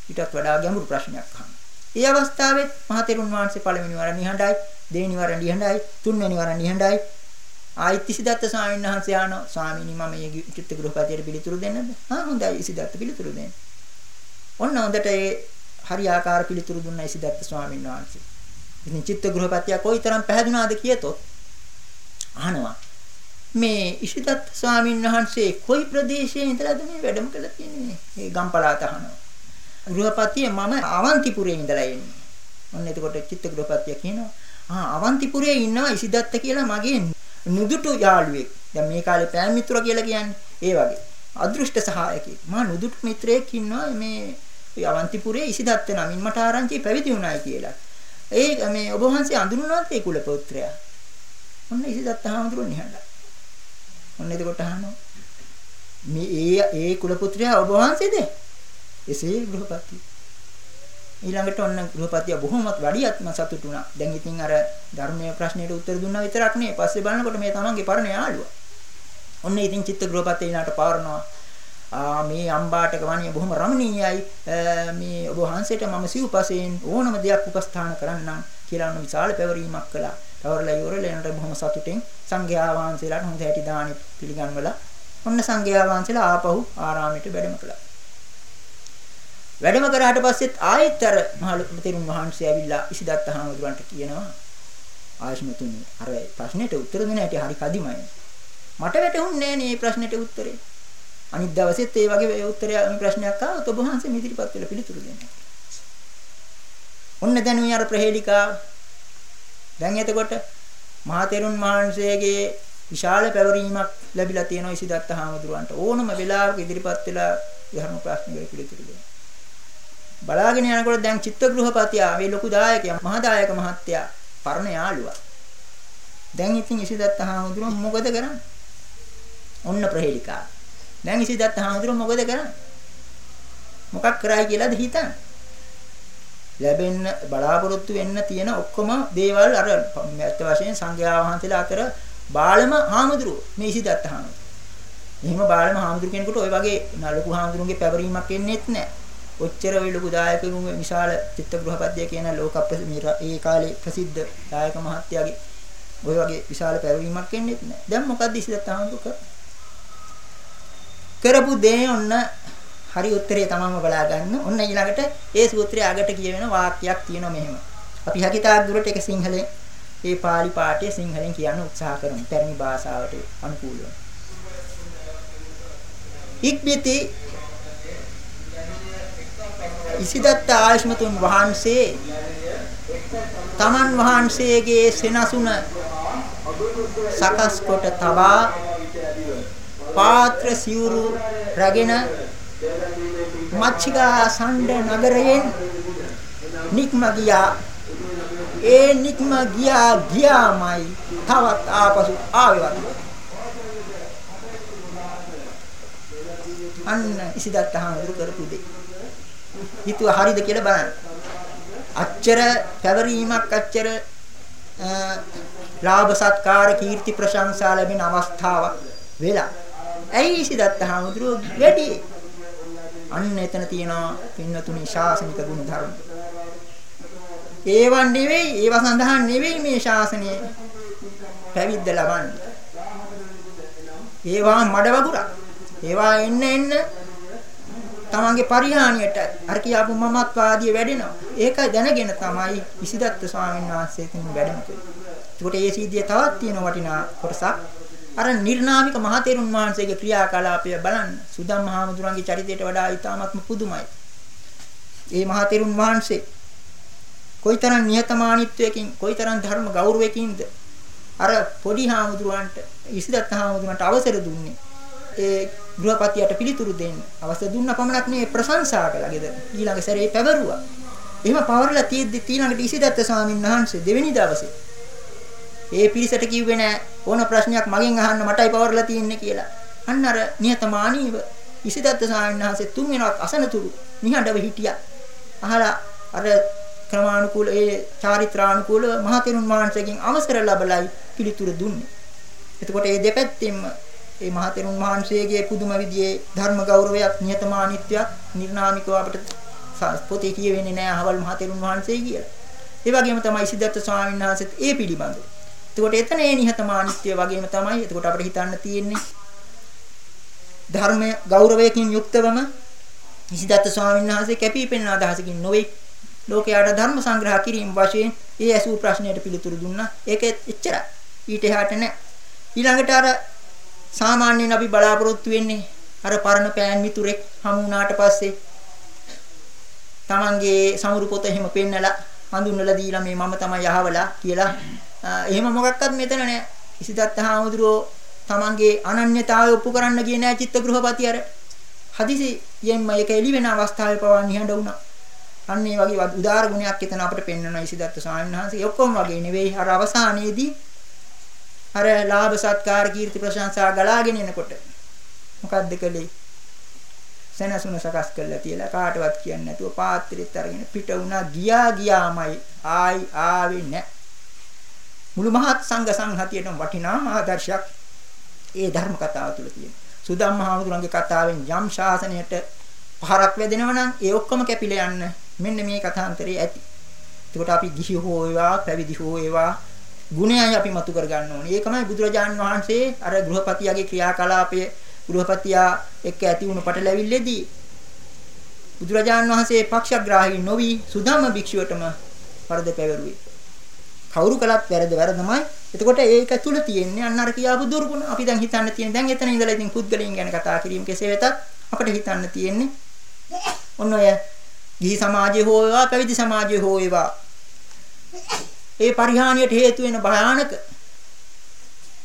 ඊටත් වඩා ගැඹුරු ප්‍රශ්නයක් අහනවා. ඒ අවස්ථාවේ මහතෙරුන් වහන්සේ පළවෙනි වර නිහඬයි, දෙවෙනි වර නිහඬයි, තුන්වෙනි වර නිහඬයි. ආයිත් ඉසිදත්ත ස්වාමීන් වහන්සේ ආනෝ ස්වාමීනි මම මේ චිත්තගෘහපතියට පිළිතුරු දෙන්නද? ආ හොඳයි ඉසිදත්ත පිළිතුරු දෙන්න. ඔන්න හොඳට ඒ හරියාකාර පිළිතුරු දුන්න ඉසිදත්ත ස්වාමීන් වහන්සේ. ඉතින් චිත්තගෘහපතිය කොයිතරම් පැහැදුනාද කියතොත් අහනවා මේ ඉසිදත්ත ස්වාමීන් වහන්සේ කොයි ප්‍රදේශයේ ඉඳලාද මේ වැඩම කළා තියෙන්නේ? මේ ගම්පලාත අහනවා. ගෘහපතිය මම අවන්තිපුරේ ඉඳලා එන්නේ. ඔන්න එතකොට චිත්තගෘහපතිය කියනවා ආ අවන්තිපුරේ ඉන්නවා ඉසිදත්ත කියලා මගේ නුදුටු යාළුවෙක්. දැන් මේ කාලේ පෑන් මිතුර කියලා කියන්නේ ඒ වගේ. අදෘෂ්ට සහායකෙක්. මා නුදුටු මිත්‍රයෙක් ඉන්නවා මේ අවන්තිපුරේ ඉසිදත්ත නමින් මට ආරංචි පැවිදි වුණායි කියලා. ඒ මේ ඔබ වහන්සේ අඳුරනවාද ඒ කුල පුත්‍රයා? ඔන්න ඉසිදත්ත හාමුදුරුවෝ නිහඬයි. ඔන්න එතකොට අහනවා මේ ඒ ඒ කුල පුත්‍රයා ඔබ වහන්සේද? එසේ ගෘහපති. ඊළඟට ඔන්න ගෘහපතිය බොහොමත් වැඩියත්ම සතුටු වුණා. දැන් ඉතින් අර ධර්මයේ ප්‍රශ්නෙට උත්තර දුන්නා විතරක් නෙවෙයි. පස්සේ බලනකොට මේ තමන්ගේ පරණ යාළුවා. ඔන්න ඉතින් චිත්ත ගෘහපතිය ඊළඟට පාරනවා. ආ මේ අම්බාටක වණිය බොහොම රමණීයයි. මේ ඔබ වහන්සේට මම සිව්පසෙන් ඕනම දෙයක් උපස්ථාන කරන්නම් කියලා අන්න විශාල පැවරීමක් කළා. පැවරලා ඉවරලා එනට බොහොම සතුටින් සංඝයා වහන්සේලාට හොඳ හැටි දානි පිළිගන්වලා ඔන්න සංඝයා වහන්සේලා ආපහු ආරාමයට වැඩම කළා. වැඩම කරාට පස්සෙත් ආයෙත් අර මහලු තෙරුන් වහන්සේ ඇවිල්ලා ඉසිදත්ත හාමුදුරන්ට කියනවා ආශ්මතුනි අර ප්‍රශ්නෙට උත්තර දෙන්න ඇටි හරි කදිමයි. මට වැටහුන්නේ නෑ මේ ප්‍රශ්නෙට උත්තරේ. අනිත් දවසෙත් ඒ වගේ උත්තරය මේ ප්‍රශ්නයක් ආවොත් ඔබ වහන්සේ මිදිරිපත් වෙලා පිළිතුරු දෙන්න. ඔන්න දැන් මේ අර ප්‍රහේලිකාව දැන් එතකොට මහා තෙරුන් වහන්සේගේ විශාල පැවරීමක් ලැබිලා තියෙනවා ඉසිදත්ත හාමුදුරුවන්ට ඕනම වෙලාවක ඉදිරිපත් වෙලා ධර්ම ප්‍රශ්නවල පිළිතුරු දෙන්න. බලාගෙන යනකොට දැන් චිත්තගෘහපතියා මේ ලොකු දායකයා මහදායක මහත්තයා පරණ යාළුවා. දැන් ඉතින් ඉසිදත්ත හාමුදුරුවෝ මොකද කරන්නේ? ඔන්න ප්‍රහේලිකා. දැන් ඉසිදත්ත හාමුදුරුවෝ මොකද කරන්නේ? මොකක් කරයි කියලාද හිතන්නේ? ලැබෙන්න බලාපොරොත්තු වෙන්න තියෙන ඔක්කොම දේවල් අර ඇත්ත වශයෙන් සංඝයා වහන්සේලා අතර බාලම හාමුදුරුවෝ මේ ඉසිදත්ත හාමුදුරුවෝ. එහෙම බාලම හාමුදුරු කෙනෙකුට ওই වගේ ලොකු හාමුදුරුවන්ගේ පැවරීමක් එන්නේත් නැහැ. ඔච්චර ওই ලොකු දායකතුන් විශාල චිත්තගෘහපද්‍ය කියන ලෝක ඒ කාලේ ප්‍රසිද්ධ දායක මහත්තයාගේ ඔය වගේ විශාල පැවරීමක් එන්නේ නැහැ. දැන් මොකද්ද ඉස්සෙල්ලා තාමක කරපු දේ ඔන්න හරි උත්තරේ තමන්ම බලා ගන්න. ඔන්න ඊළඟට ඒ සූත්‍රයේ අගට කියවෙන වාක්‍යයක් තියෙනවා මෙහෙම. අපි හැකිතාක් දුරට ඒක සිංහලෙන් ඒ pāli පාඨය සිංහලෙන් කියන්න උත්සාහ කරමු. පැරණි භාෂාවට අනුකූලව. ඉක්බිති ඉසිදත්ත ආයෂ්මතුන් වහන්සේ තමන් වහන්සේගේ සෙනසුන සකස් කොට තබා පාත්‍ර සිවුරු රැගෙන මච්චිකා සණ්ඩ නගරයෙන් නික්ම ගියා ඒ නික්ම ගියා ගියාමයි තවත් ආපසු ආවෙවත් අන්න ඉසිදත්ත හාමුදුරු කරපු දෙය හිතුව හරිද කියලා බලන්න. අච්චර පැවරීමක් අච්චර ලාභ සත්කාර කීර්ති ප්‍රශංසා ලැබෙන අවස්ථාවක් වෙලා. ඇයි සිදත්ත හාමුදුරුවෝ වැඩි? අන්න එතන තියෙනවා පින්නතුනි ශාසනික ගුණ ධර්ම. ඒවන් නෙවෙයි, ඒව සඳහන් නෙවෙයි මේ ශාසනයේ පැවිද්ද ලබන්නේ. ඒවා මඩ වගුරක්. ඒවා එන්න එන්න තමන්ගේ පරිහානියට අර කියාපු මමත්වාදී වැඩෙනවා. ඒක දැනගෙන තමයි විසිදත්ත ස්වාමීන් වහන්සේ කෙනෙක් වැඩම කළේ. ඒකට ඒ සීදියේ තවත් තියෙන වටිනා කොටසක්. අර නිර්නාමික මහතෙරුන් වහන්සේගේ ක්‍රියාකලාපය බලන්න. සුදම් මහමුදුරන්ගේ චරිතයට වඩා ඊටාත්ම පුදුමයි. ඒ මහතෙරුන් වහන්සේ කොයිතරම් නිහතමානීත්වයකින් කොයිතරම් ධර්ම ගෞරවයකින්ද අර පොඩි හාමුදුරුවන්ට ඉසිදත්ත හාමුදුරුවන්ට අවසර දුන්නේ ඒ ගෘහපතියට පිළිතුරු දෙන්න. අවසර දුන්න පමණක් නෙවෙයි ප්‍රශංසා කළා ගෙදර. ඊළඟ සැරේ පැවරුවා. එහෙම පවර්ලා තියෙද්දි ඊළඟට ඉසිදත්ත ස්වාමීන් වහන්සේ දෙවෙනි දවසේ ඒ පිරිසට කිව්වේ නෑ ඕන ප්‍රශ්නයක් මගෙන් අහන්න මටයි පවර්ලා තියෙන්නේ කියලා. අන්න අර නියතමානීව ඉසිදත්ත ස්වාමීන් වහන්සේ තුන් වෙනවත් අසනතුරු නිහඬව හිටියා. අහලා අර ක්‍රමානුකූල ඒ චාරිත්‍රානුකූල මහතෙරුන් වහන්සේගෙන් අවසර ලැබලයි පිළිතුරු දුන්නේ. එතකොට මේ දෙපැත්තෙන්ම මේ මහතෙරුන් වහන්සේගේ පුදුම විදියේ ධර්ම ගෞරවයක් නියතමානීත්වයක් නිර්නාමිකව අපිට පොතේ කියවෙන්නේ නැහැ අහවල් මහතෙරුන් වහන්සේ කියලා. ඒ වගේම තමයි සිද්ධාර්ථ ස්වාමීන් වහන්සේත් ඒ පිළිබඳව. එතකොට එතන ඒ නිහතමානීත්වය වගේම තමයි. එතකොට අපිට හිතන්න තියෙන්නේ ධර්මය ගෞරවයකින් යුක්තවම සිද්ධාර්ථ ස්වාමීන් වහන්සේ කැපී පෙනෙන අදහසකින් නොවේ ලෝකයට ධර්ම සංග්‍රහ කිරීම වශයෙන් ඒ ඇසූ ප්‍රශ්නයට පිළිතුරු දුන්නා. ඒක එච්චරයි. ඊට එහාට නෑ. ඊළඟට අර සාමාන්‍යයෙන් අපි බලාපොරොත්තු වෙන්නේ අර පරණ පෑන් මිතුරෙක් හමු වුණාට පස්සේ Tamange සමුරු පොත එහෙම පෙන්නලා හඳුන්වලා දීලා මේ මම තමයි යහවලා කියලා එහෙම මොකක්වත් මෙතන නෑ. ඉසිදත්ත හාමුදුරුවෝ Tamange අනන්‍යතාවය ඔප්පු කරන්න ගියේ නෑ චිත්තගෘහපති අර. හදිසි යෙන්ම ඒක එළි වෙන අවස්ථාවේ පවා නිහඬ වුණා. අන්න ඒ වගේ උදාර ගුණයක් එතන අපිට පෙන්වනවා ඉසිදත්ත ස්වාමීන් වහන්සේ. ඔක්කොම වගේ නෙවෙයි අර අවසානයේදී අර ලාභ සත්කාර කීර්ති ප්‍රශංසා ගලාගෙන එනකොට මොකද්ද කළේ? සෙනසුන සකස් කරලා තියලා කාටවත් කියන්නේ නැතුව පාත්‍රෙත් අරගෙන පිට වුණා ගියා ගියාමයි ආයි ආවේ නැහැ. මුළු මහත් සංඝ සංහතියටම වටිනා ආදර්ශයක් ඒ ධර්ම කතාව තුළ තියෙනවා. සුදම්ම හාමුදුරන්ගේ කතාවෙන් යම් ශාසනයට පහරක් වැදෙනවා නම් ඒ ඔක්කොම කැපිලා යන්න මෙන්න මේ කථාන්තරේ ඇති. එතකොට අපි ගිහි හෝ වේවා පැවිදි හෝ වේවා ගුණයයි අපි මතු කර ගන්න ඕනේ. ඒකමයි බුදුරජාන් වහන්සේ අර ගෘහපතියාගේ ක්‍රියාකලාපයේ ගෘහපතියා එක්ක ඇති වුණු පටලැවිල්ලේදී බුදුරජාන් වහන්සේ පක්ෂග්‍රාහී නොවි සුධම්ම භික්ෂුවටම වරද පැවරුවේ. කවුරු කළත් වැරද වැරදමයි. එතකොට ඒක තුල තියෙන්නේ අන්න අර කියාපු දුර්ගුණ. අපි දැන් හිතන්න තියෙන දැන් එතන ඉඳලා ඉතින් පුද්ගලයන් ගැන කතා කිරීම කෙසේ වෙතත් අපිට හිතන්න තියෙන්නේ ඔන්න ඔය ගිහි සමාජයේ හෝ වේවා පැවිදි සමාජයේ හෝ වේවා ඒ පරිහානියට හේතු වෙන භයානක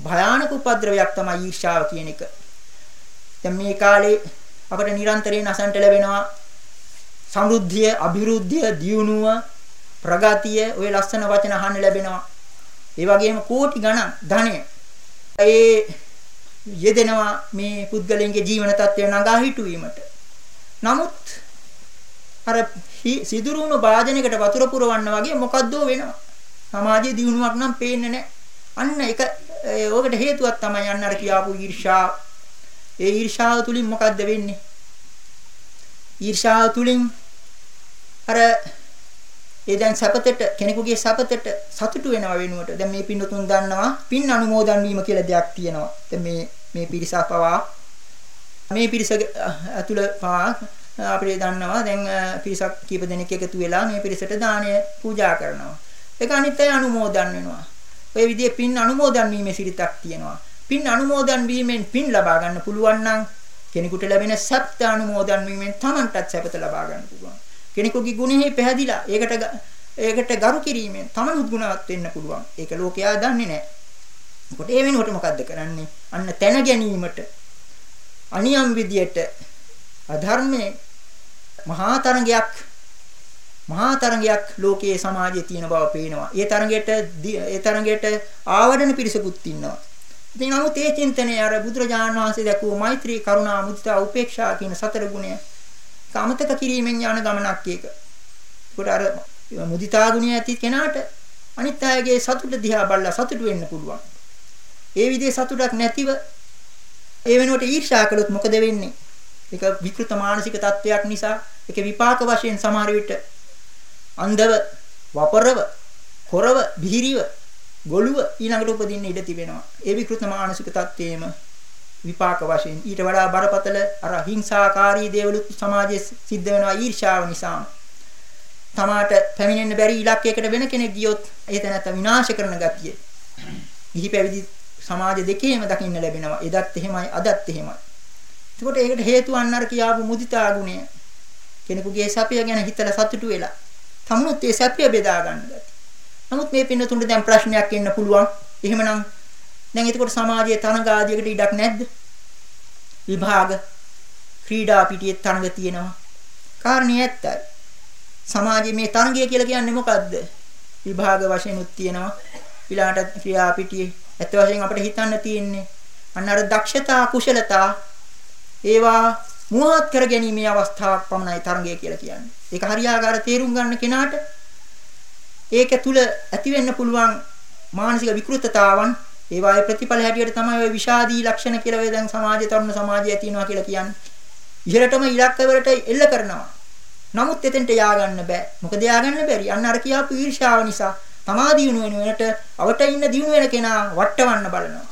භයානක උපද්‍රවයක් තමයි ඊර්ෂාව කියන එක. දැන් මේ කාලේ අපිට නිරන්තරයෙන් අසන්ට ලැබෙනවා සමෘද්ධිය, අභිවෘද්ධිය, දියුණුව, ප්‍රගතිය ඔය ලස්සන වචන අහන්න ලැබෙනවා. ඒ වගේම කෝටි ගණන් ධනය ඒ යෙදෙනවා මේ පුද්ගලයන්ගේ ජීවන තත්ත්වය නගා හිටුවීමට. නමුත් අර සිදුරුණු වාදනයකට වතුර පුරවන්න වගේ මොකද්දෝ වෙනවා. සමාජයේ දියුණුවක් නම් පේන්නේ නැහැ. අන්න ඒක ඕකට හේතුවක් තමයි අන්න අර කියාපු ඊර්ෂා. ඒ ඊර්ෂාව තුලින් මොකද්ද වෙන්නේ? ඊර්ෂාව තුලින් අර ඒ දැන් සපතට කෙනෙකුගේ සපතට සතුටු වෙනව වෙනුවට දැන් මේ පින්නතුන් දන්නවා පින් අනුමෝදන් වීම කියලා දෙයක් තියෙනවා. දැන් මේ මේ පිරිස පවා මේ පිරිස ඇතුළ පවා අපිට දන්නවා දැන් පිරිසක් කීප දෙනෙක් එකතු වෙලා මේ පිරිසට දානය පූජා කරනවා. ඒක අනිත් අය අනුමෝදන් වෙනවා. ඔය විදිහේ පින් අනුමෝදන් වීමේ සිරිතක් තියෙනවා. පින් අනුමෝදන් වීමෙන් පින් ලබා ගන්න පුළුවන් නම් කෙනෙකුට ලැබෙන සත්‍ය අනුමෝදන් වීමෙන් Tamanටත් සැපත ලබා ගන්න පුළුවන්. කෙනෙකුගේ ගුණෙහි පැහැදිලා ඒකට ඒකට ගරු කිරීමෙන් Taman උද්ගුණවත් වෙන්න පුළුවන්. ඒක ලෝකයා දන්නේ නැහැ. එතකොට ඒ වෙනුවට මොකද්ද කරන්නේ? අන්න තැන ගැනීමට අනියම් විදියට අධර්මයේ මහා තරංගයක් මහා තරංගයක් ලෝකයේ සමාජයේ තියෙන බව පේනවා. ඒ තරංගයට ඒ තරංගයට ආවඩන පිරිසකුත් ඉන්නවා. ඉතින් නමුත් ඒ චින්තනයේ අර බුදුරජාණන් වහන්සේ දැකුව මෛත්‍රී කරුණා මුදිතා උපේක්ෂා කියන සතර ගුණය කාමතක කිරීමෙන් යන ගමනක් ඒක. ඒකට අර මුදිතා ගුණය ඇති කෙනාට අනිත් අයගේ සතුට දිහා බලලා සතුට වෙන්න පුළුවන්. ඒ විදිහේ සතුටක් නැතිව ඒ වෙනුවට ඊර්ෂ්‍යා කළොත් මොකද වෙන්නේ? ඒක විකෘත මානසික තත්වයක් නිසා ඒක විපාක වශයෙන් සමහර විට අන්ධව වපරව හොරව බිහිරිව ගොළුව ඊළඟට උපදින්න ඉඩ තිබෙනවා. ඒ විකෘත මානසික තත්ත්වයේම විපාක වශයෙන් ඊට වඩා බරපතල අර හිංසාකාරී දේවලුත් සමාජයේ සිද්ධ වෙනවා ඊර්ෂාව නිසා. තමාට පැමිණෙන්න බැරි ඉලක්කයකට වෙන කෙනෙක් ගියොත් ඒ තැනත්ත විනාශ කරන ගතිය. ගිහි පැවිදි සමාජ දෙකේම දකින්න ලැබෙනවා. එදත් එහෙමයි අදත් එහෙමයි. එතකොට ඒකට හේතුව අන්නර කියාපු මුදිතා ගුණය. කෙනෙකුගේ සැපය ගැන හිතලා සතුටු වෙලා තමනුත් ඒ සැපය බෙදා ගන්න ගතිය. නමුත් මේ පින්නතුන්ට දැන් ප්‍රශ්නයක් එන්න පුළුවන්. එහෙමනම් දැන් එතකොට සමාජයේ තරඟ ආදියකට ඉඩක් නැද්ද? විභාග ක්‍රීඩා පිටියේ තරඟ තියෙනවා. කාරණේ ඇත්තයි. සමාජයේ මේ තරඟය කියලා කියන්නේ මොකද්ද? විභාග වශයෙන් උත් තියෙනවා. ඊළාට ක්‍රියා පිටියේ ඇත්ත වශයෙන් අපිට හිතන්න තියෙන්නේ අන්න අර දක්ෂතා කුශලතා ඒවා මුවහත් කර ගැනීමේ අවස්ථාවක් පමණයි තරඟය කියලා කියන්නේ. ඒක හරියාකාර තේරුම් ගන්න කෙනාට ඒක තුල ඇති වෙන්න පුළුවන් මානසික විකෘතතාවන් ඒ වායේ ප්‍රතිඵල හැටියට තමයි ওই විෂාදී ලක්ෂණ කියලා ඔය දැන් සමාජයේ තරුණ සමාජයේ ඇතිවෙනවා කියලා කියන්නේ. ඉහළටම ඉලක්කවලට එල්ල කරනවා. නමුත් එතෙන්ට ය아가න්න බෑ. මොකද ය아가න්න බැරි. අන්න අර කියාපු ඊර්ෂාව නිසා තමා දිනු වෙන වෙනට අවට ඉන්න දිනු වෙන කෙනා වට්ටවන්න බලනවා.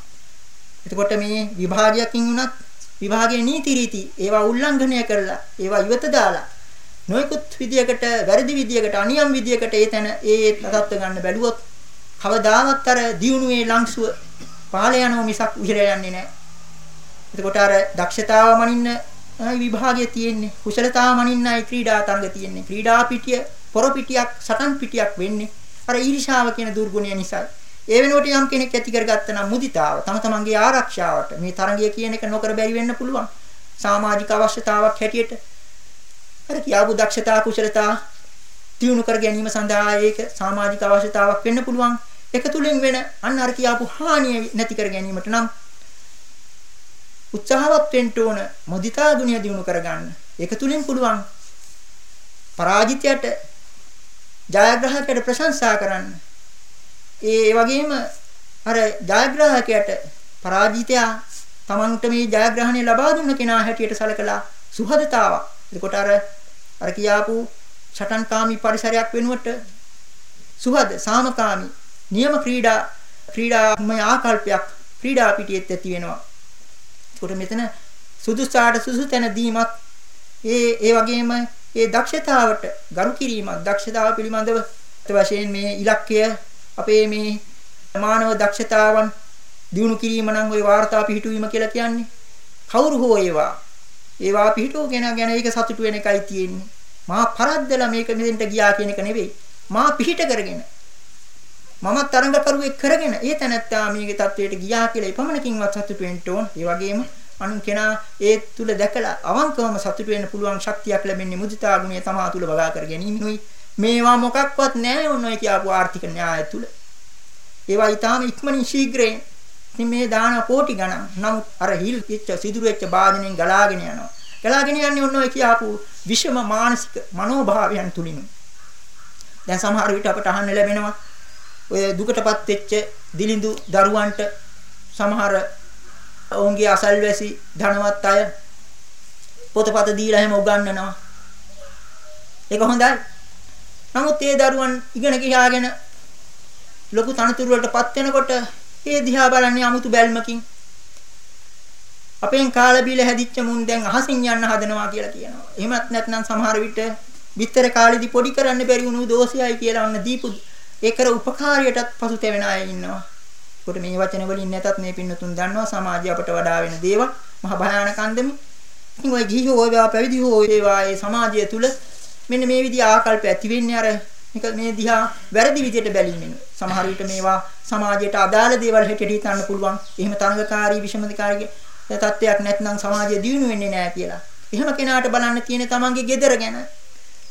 එතකොට මේ විභාගයකින් වුණත් විභාගයේ නීති රීති ඒවා උල්ලංඝනය කරලා ඒවා ඉවත දාලා නොයෙකුත් විදියකට වැරදි විදියකට අනියම් විදියකට ඒ තැන ඒ තත්ත්ව ගන්න බැලුවොත් කවදාවත් අර දියුණුවේ ලංසුව පහළ යනවා මිසක් ඉහළ යන්නේ නැහැ. එතකොට අර දක්ෂතාව මනින්න විභාගයේ තියෙන්නේ කුසලතාව මනින්නයි ක්‍රීඩා තරඟ තියෙන්නේ. ක්‍රීඩා පිටිය පොර පිටියක් සටන් පිටියක් වෙන්නේ අර ඊර්ෂාව කියන දුර්ගුණය නිසා. ඒ වෙනුවට යම් කෙනෙක් ඇති කරගත්ත නම් මුදිතාව තම තමන්ගේ ආරක්ෂාවට මේ තරඟය කියන එක නොකර බැරි වෙන්න පුළුවන්. සමාජික අවශ්‍යතාවක් හැටියට අර කියාපු දක්ෂතා කුසලතා දියුණු කර ගැනීම සඳහා ඒක සමාජික අවශ්‍යතාවක් වෙන්න පුළුවන්. ඒක තුලින් වෙන අන්න අර කියාපු හානිය නැති කර ගැනීමට නම් උත්සාහවත් වෙන්න ඕන මොදිතා ගුණය දිනු කරගන්න. ඒක තුලින් පුළුවන් පරාජිතයට ජයග්‍රාහකයට ප්‍රශංසා කරන්න. ඒ වගේම අර ජයග්‍රාහකයට පරාජිතයා තමන්ට මේ ජයග්‍රහණය ලබා දුන්න කෙනා හැටියට සලකලා සුහදතාවක්. එතකොට අර අර කියාපු සටන්කාමී පරිසරයක් වෙනුවට සුහද සාමකාමී නියම ක්‍රීඩා ක්‍රීඩාමය ආකල්පයක් ක්‍රීඩා පිටියෙත් ඇති වෙනවා. ඒකට මෙතන සුදුසාට සුසු තැන දීමත් ඒ ඒ වගේම ඒ දක්ෂතාවට ගරු කිරීමක් දක්ෂතාව පිළිබඳව වශයෙන් මේ ඉලක්කය අපේ මේ මානව දක්ෂතාවන් දිනු කිරීම නම් ওই වාර්තා පිහිටුවීම කියලා කියන්නේ. කවුරු හෝ ඒවා. ඒවා පිහිටුව කෙනා ගැන ඒක සතුටු වෙන එකයි තියෙන්නේ. මා පරද්දලා මේක මෙතෙන්ට ගියා කියන එක නෙවෙයි. මා පිහිට කරගෙන මමත් තරඟකරුවෙක් කරගෙන ඒ තැනත්තා මේකේ තත්වයට ගියා කියලා එපමණකින්වත් සතුටු වෙන්න ඕන. ඒ වගේම අනුන් කෙනා ඒ තුල දැකලා අවංකවම සතුටු වෙන්න පුළුවන් ශක්තියක් ලැබෙන්නේ මුදිතා ගුණය තමා තුල බලා කර ගැනීමනුයි. මේවා මොකක්වත් නැහැ ඔන්නෝයි කියපු ආර්ථික න්‍යාය තුල. ඒවා ඊටාම ඉක්මනින් ශීඝ්‍රයෙන් ඉතින් මේ දාන කෝටි ගණන්. නමුත් අර හිල් පිච්ච සිදුරු වෙච්ච බාධනෙන් ගලාගෙන යනවා. ගලාගෙන යන්නේ ඔන්නෝයි කියපු විෂම මානසික මනෝභාවයන් තුලින්. දැන් සමහර විට අපට අහන්න ලැබෙනවා ඔය දුකටපත් වෙච්ච දිලිඳු දරුවන්ට සමහර ඔවුන්ගේ අසල්වැසි ධනවත් අය පොතපත දීලා එහෙම උගන්වනවා. ඒක හොඳයි. නමුත් ඒ දරුවන් ඉගෙන ගියාගෙන ලොකු තනතුරු වලටපත් වෙනකොට ඒ දිහා බලන්නේ 아무තු බැල්මකින් අපෙන් කාලා බීලා හැදිච්ච මුන් දැන් අහසින් යන්න හදනවා කියලා කියනවා. එහෙමත් නැත්නම් සමහර විට බිත්තර කාලෙදි පොඩි කරන්න බැරි වුණු දෝෂයයි කියලා ඔන්න දීපු ඒ කර උපකාරයටත් පසුතැවෙන අය ඉන්නවා. කොට මේ වචන වලින් නැතත් මේ පින්නතුන් දන්නවා සමාජය අපට වඩා වෙන දේවල් මහ භයානක අන්දමි. ඉතින් ඔය ගිහි හෝ ඒවා පැවිදි හෝ ඒවා ඒ සමාජය තුල මෙන්න මේ විදිහ ආකල්ප ඇති වෙන්නේ අර මේක මේ දිහා වැරදි විදිහට බැලීමෙන්. සමහර විට මේවා සමාජයට අදාළ දේවල් හැටියට හිතන්න පුළුවන්. එහෙම තරඟකාරී විෂමතාවකාරී තත්ත්වයක් නැත්නම් සමාජය දියුණු වෙන්නේ නැහැ කියලා. එහෙම කෙනාට බලන්න තියෙන තමන්ගේ gedara ගැන.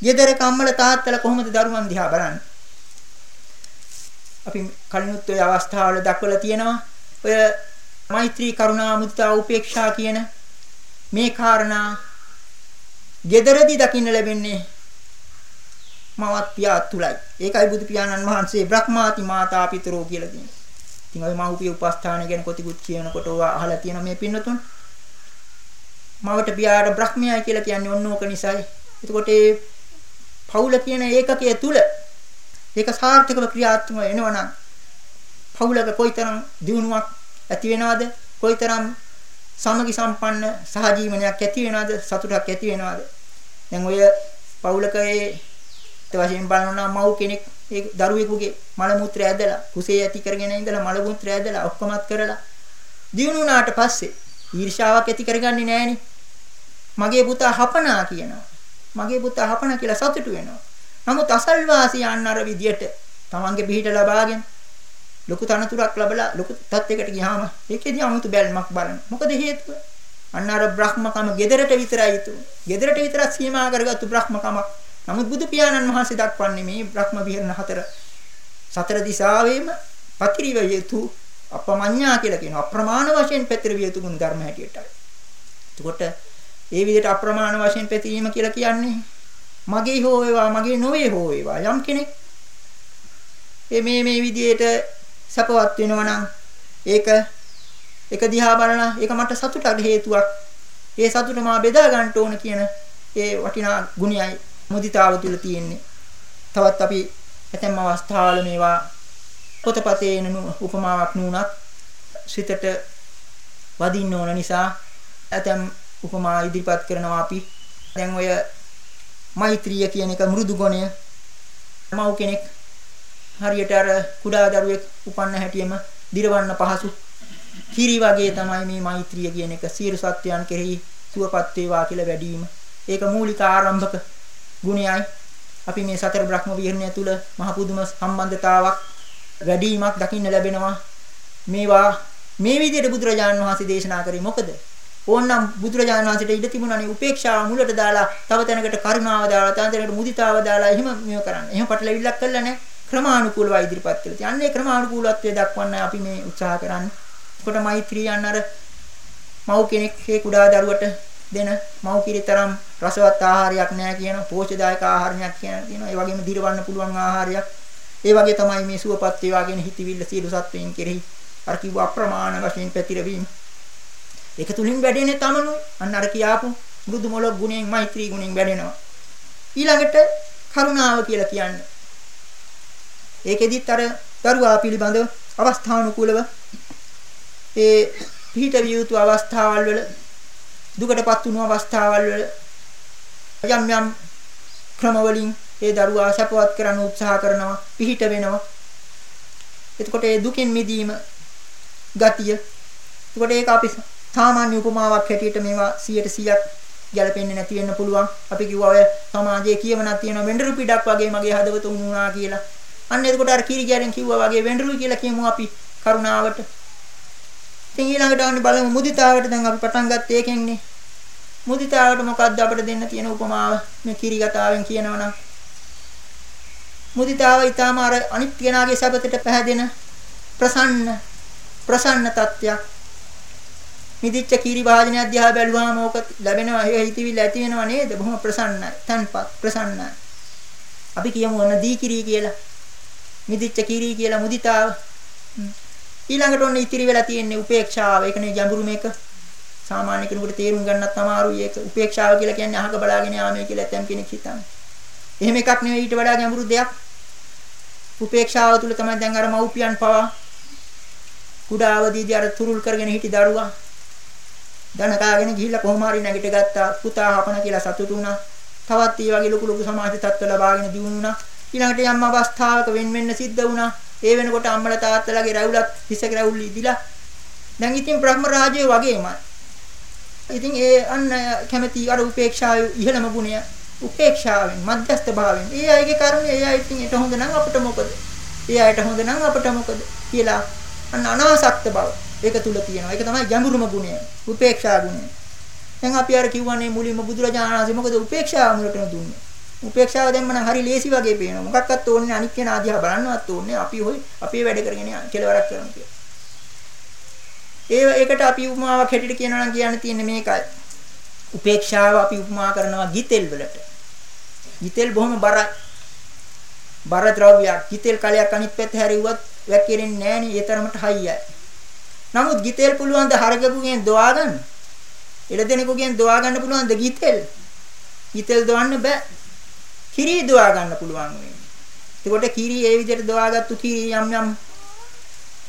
gedara කම්මල තාත්තලා කොහොමද දරුවන් දිහා බලන්නේ? අපි කලිනුත් ওই අවස්ථාවල දක්වලා තියෙනවා. ඔය මෛත්‍රී කරුණා මුදිතා උපේක්ෂා කියන මේ කාරණා gederedi දකින්න ලැබෙන්නේ මවත් පියා තුලයි. ඒකයි බුදු පියාණන් වහන්සේ බ්‍රහ්මාති මාතා පිතරෝ කියලා කියන්නේ. ඉතින් ඔය මව්පිය උපස්ථාන ගැන කොතිකුත් කියනකොට ඔවා අහලා තියෙන මේ පින්නතුන්. මවට පියාට බ්‍රහ්මයා කියලා කියන්නේ ඔන්න ඕක නිසායි. එතකොට ඒ පවුල කියන ඒකකයේ තුල ඒක සාර්ථකව ක්‍රියාත්මක වෙනවනම් පවුලක කොයිතරම් දියුණුවක් ඇති වෙනවද? කොයිතරම් සමගි සම්පන්න සහජීවනයක් ඇති වෙනවද? සතුටක් ඇති වෙනවද? දැන් ඔය පවුලක ඒ වශයෙන් බලනවා මව් කෙනෙක් ඒ දරුවෙකුගේ මල මුත්‍රය ඇදලා කුසේ ඇති කරගෙන ඉඳලා මල මුත්‍රය ඇදලා ඔක්කොමත් කරලා දියුණු වුණාට පස්සේ ඊර්ෂාවක් ඇති කරගන්නේ නැහෙනි. මගේ පුතා හපනා කියනවා. මගේ පුතා හපනා කියලා සතුටු වෙනවා. නමුත් අසල්වාසියන් අර විදියට තමන්ගේ පිහිට ලබාගෙන ලොකු තනතුරක් ලැබලා ලොකු තත්යකට ගියාම ඒකේදී 아무තු බැල්මක් බලන. මොකද හේතුව? අන්න අර බ්‍රහ්මකම gederට විතරයි යුතු. gederට විතරක් සීමා කරගත්තු බ්‍රහ්මකමක්. නමුත් බුදු පියාණන් වහන්සේ දක්වන්නේ මේ බ්‍රහ්ම විහරණ හතර සතර දිසාවෙම පතිරිව යුතු අපමඤ්ඤා කියලා කියනවා. අප්‍රමාණ වශයෙන් පැතිරවිය යුතු ගුණ ධර්ම හැටියටයි. එතකොට ඒ විදිහට අප්‍රමාණ වශයෙන් පැතිරීම කියලා කියන්නේ මගේ හෝ වේවා මගේ නොවේ හෝ වේවා යම් කෙනෙක් මේ මේ විදිහට සපවත් වෙනවා නම් ඒක එක දිහා බලලා ඒක මට සතුටට හේතුවක්. ඒ සතුට මා බෙදා ගන්න ඕන කියන ඒ වටිනා ගුණයයි මුදිතාව තුල තියෙන්නේ. තවත් අපි ඇතැම් අවස්ථාවල මේවා පොතපතේ එන උපමාවක් නුනත් සිතට වදින්න ඕන නිසා ඇතැම් උපමා ඉදිරිපත් කරනවා අපි. දැන් ඔය මෛත්‍රිය කියන එක මෘදු ගුණය මව් කෙනෙක් හරියට අර කුඩා දරුවෙක් උපන්න හැටියෙම දිරවන්න පහසු කිරි වගේ තමයි මේ මෛත්‍රිය කියන එක සියලු සත්වයන් කෙරෙහි සුවපත් වේවා කියලා වැඩිම. ඒක මූලික ආරම්භක ගුණයයි. අපි මේ සතර බ්‍රහ්ම විහරණය තුල මහ පුදුම සම්බන්ධතාවක් වැඩිවීමක් දකින්න ලැබෙනවා. මේවා මේ විදිහට බුදුරජාණන් වහන්සේ දේශනා කරේ මොකද? ඕනනම් බුදුරජාණන් වහන්සේට ඉඩ තිබුණානේ උපේක්ෂාව මුලට දාලා තව තැනකට කරුණාව දාලා තව තැනකට මුදිතාව දාලා එහෙම මේව කරන්න. එහෙම පටලවිල්ලක් කළා නැහැ. ක්‍රමානුකූලව ඉදිරිපත් කළා. ඉතින් අන්නේ ක්‍රමානුකූලත්වය දක්වන්න අපි මේ උත්සාහ කරන්නේ. එතකොට මෛත්‍රී යන්න අර මව් කෙනෙක් ඒ කුඩා දරුවට දෙන මව් කිරිතරම් රසවත් ආහාරයක් නැහැ කියන පෝෂ්‍යදායක ආහාරයක් කියන කියනවා. ඒ වගේම දිරවන්න පුළුවන් ආහාරයක්. ඒ වගේ තමයි මේ සුවපත් වේවා කියන හිතවිල්ල සියලු සත්වයන් කෙරෙහි අර කිව්ව අප්‍රමාණ වශයෙන් පැතිරවීම. ඒක තුලින් වැඩෙන්නේ තමනුයි. අන්න අර කියාපු මෘදු මොලොක් ගුණයෙන් මෛත්‍රී ගුණයෙන් වැඩෙනවා. ඊළඟට කරුණාව කියලා කියන්නේ. ඒකෙදිත් අර දරුවා පිළිබඳව අවස්ථානුකූලව ඒ පිහිට විය යුතු අවස්ථාවල් වල දුකටපත් වුණු අවස්ථාවල් වල යම් යම් ක්‍රම වලින් ඒ දරුවා සපවත් කරන්න උත්සාහ කරනවා පිහිට වෙනවා එතකොට ඒ දුකෙන් මිදීම ගතිය එතකොට ඒක අපි සාමාන්‍ය උපමාවක් හැටියට මේවා 100%ක් ගැලපෙන්නේ නැති වෙන්න පුළුවන්. අපි කිව්වා ඔය සමාජයේ කියවනක් තියෙනවා වෙඬරු පිටක් වගේ මගේ හදවත උණුනා කියලා. අන්න එතකොට අර කිරි ගැරෙන් කිව්වා වගේ වෙඬරුයි කියලා කියමු අපි කරුණාවට. ඉතින් ඊළඟට අන්න බලමු මුදිතාවට දැන් අපි පටන් ගත්තේ ඒකෙන්නේ. මුදිතාවට මොකද්ද අපිට දෙන්න තියෙන උපමාව? මේ කිරි කතාවෙන් කියනවනම් මුදිතාව ඊටාම අර අනිත් කෙනාගේ සැපතට පැහැදෙන ප්‍රසන්න ප්‍රසන්න තත්ත්වයක්. මිදිච්ච කිරි වාදනය අධ්‍යා බැලුවාම ඕක ලැබෙනවා ඒ හිතවිල්ල ඇති වෙනව නේද? බොහොම ප්‍රසන්නයි. තන්පත් ප්‍රසන්නයි. අපි කියමු ඔන්න දී කිරි කියලා. මිදිච්ච කිරි කියලා මුදිතාව. ඊළඟට ඔන්න ඉතිරි වෙලා තියෙන්නේ උපේක්ෂාව. ඒකනේ ජඹුරු මේක. සාමාන්‍ය කෙනෙකුට තේරුම් ගන්නත් අමාරුයි ඒක. උපේක්ෂාව කියලා කියන්නේ අහක බලාගෙන යාමයි කියලා ඇතම් කෙනෙක් හිතන්නේ. එහෙම එකක් නෙවෙයි ඊට වඩා ගැඹුරු දෙයක්. උපේක්ෂාව තුල තමයි දැන් අර මව්පියන් පවා කුඩා අවදීදී අර තුරුල් කරගෙන හිටි දරුවා දන කාගෙන ගිහිල්ලා කොහොම හරි නැගිට ගත්තා පුතා හපන කියලා සතුටු වුණා. තවත් ඒ වගේ ලොකු ලොකු සමාජ තත්ත්ව ලබාගෙන දිනුනා. ඊළඟට යම් අවස්ථාවක වෙන වෙන්න සිද්ධ වුණා. ඒ වෙනකොට අම්මලා තාත්තලාගේ රැවුලත් හිසක රැවුල් ඉදිලා දැන් ඉතින් බ්‍රහ්ම රාජය වගේමයි. ඉතින් ඒ අන්න කැමැති අර උපේක්ෂාවේ ඉහළම ගුණය උපේක්ෂාවෙන් මධ්‍යස්ථ භාවයෙන්. ඒ අයගේ කර්මය ඒ අය ඉතින් ඊට හොඳ නම් අපිට මොකද? ඒ අයට හොඳ නම් අපිට මොකද? කියලා අන්න අනාසක්ත බව. ඒක තුල තියෙනවා. ඒක තමයි ගැඹුරුම ගුණය. උපේක්ෂා ගුණය. දැන් අපි අර කිව්වනේ මුලින්ම බුදුරජාණන් වහන්සේ මොකද උපේක්ෂාව මුලට දුන්නේ? උපේක්ෂාව දැම්ම නම් හරි ලේසි වගේ පේනවා. මොකක්වත් ඕනේ අනිත් කෙනා දිහා බලන්නවත් ඕනේ. අපි හොයි අපේ වැඩ කරගෙන යන කෙලවරක් කරමු කියලා. ඒ ඒකට අපි උපමාවක් හැටියට කියනවා නම් කියන්න තියෙන්නේ මේකයි. උපේක්ෂාව අපි උපමා කරනවා ගිතෙල් වලට. ගිතෙල් බොහොම බරයි. බර ද්‍රව්‍යයක්. ගිතෙල් කලයක් අනිත් පැත්ත හැරියුවත් වැක්කිරෙන්නේ නැහනේ. ඒ තරමට හයියයි. නමුත් ගිතෙල් පුළුවන් ද හරකකුගෙන් දොවා ගන්න? එළදෙනෙකුගෙන් දොවා ගන්න පුළුවන් ද ගිතෙල්? ගිතෙල් දොවන්න බෑ. කිරි දොවා ගන්න පුළුවන් වෙන්නේ. එතකොට කිරි ඒ විදිහට දොවාගත්තු කිරි යම් යම්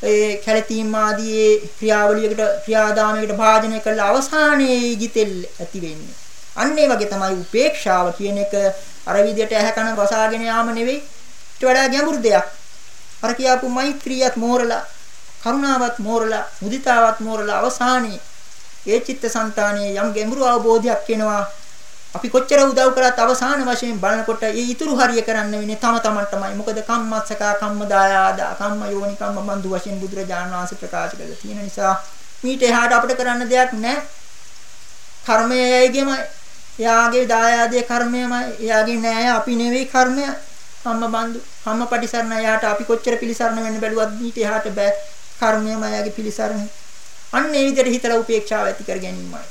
ඒ කැලතීම් ආදී ක්‍රියාවලියකට ක්‍රියාදාමයකට භාජනය කළා අවසානයේ ගිතෙල් ඇති වෙන්නේ. අන්න ඒ වගේ තමයි උපේක්ෂාව කියන එක අර විදිහට ඇහැ කන වසාගෙන යාම නෙවෙයි. ඊට වඩා ගැඹුරු දෙයක්. අර කියාපු මෛත්‍රියත් මෝරලා, කරුණාවත් මෝරලා, මුදිතාවත් මෝරලා අවසානයේ ඒ චිත්තසංතානයේ යම් ගැඹුරු අවබෝධයක් එනවා. අපි කොච්චර උදව් කරත් අවසාන වශයෙන් බලනකොට ඒ ඊතුරු හරිය කරන්න වෙන්නේ තම තමන්ටමයි. මොකද කම්මස්සකා කම්මදායාද කම්ම යෝනි කම්ම බන්දු වශයෙන් බුදුරජාණන් වහන්සේ ප්‍රකාශ කළා තියෙන නිසා මීට එහාට අපිට කරන්න දෙයක් නැහැ. කර්මය යයිගෙම එයාගේ දායාදයේ කර්මයමයි එයාගේ නෑ අපි නෙවෙයි කර්මය. කම්ම බන්දු කම්ම පටිසරණ එයාට අපි කොච්චර පිළිසරණ වෙන්න බැලුවත් මීට එහාට බෑ. කර්මයමයි එයාගේ පිළිසරණ. අන්න ඒ විදිහට හිතලා උපේක්ෂාව ඇති කර ගැනීමයි.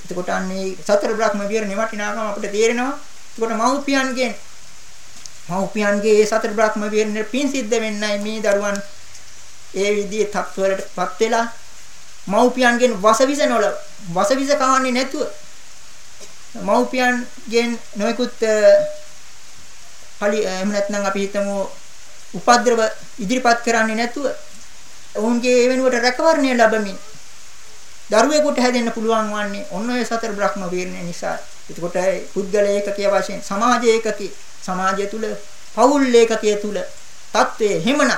එතකොට අන්නේ සතර බ්‍රහ්ම විහරණේ වටිනාකම අපිට තේරෙනවා. එතකොට මව්පියන්ගෙන් මව්පියන්ගේ ඒ සතර බ්‍රහ්ම විහරණේ පින් සිද්ධ වෙන්නයි මේ දරුවන් ඒ විදිහේ තත්වලටපත් වෙලා මව්පියන්ගෙන් වසවිස නොල වසවිස කවන්නේ නැතුව මව්පියන්ගෙන් නොයෙකුත් පලි එහෙම නැත්නම් අපි හිතමු උපද්‍රව ඉදිරිපත් කරන්නේ නැතුව ඔවුන්ගේ ඒ වෙනුවට රැකවරණය ලැබමින් දරුවෙකුට හැදෙන්න පුළුවන් වන්නේ ඔන්න ඔය සතර බ්‍රහ්ම වීරණය නිසා. එතකොට පුද්ගල ඒකකයේ වශයෙන් සමාජ ඒකකයේ සමාජය තුල පෞල් ඒකකයේ තුල තත්වයේ හිමන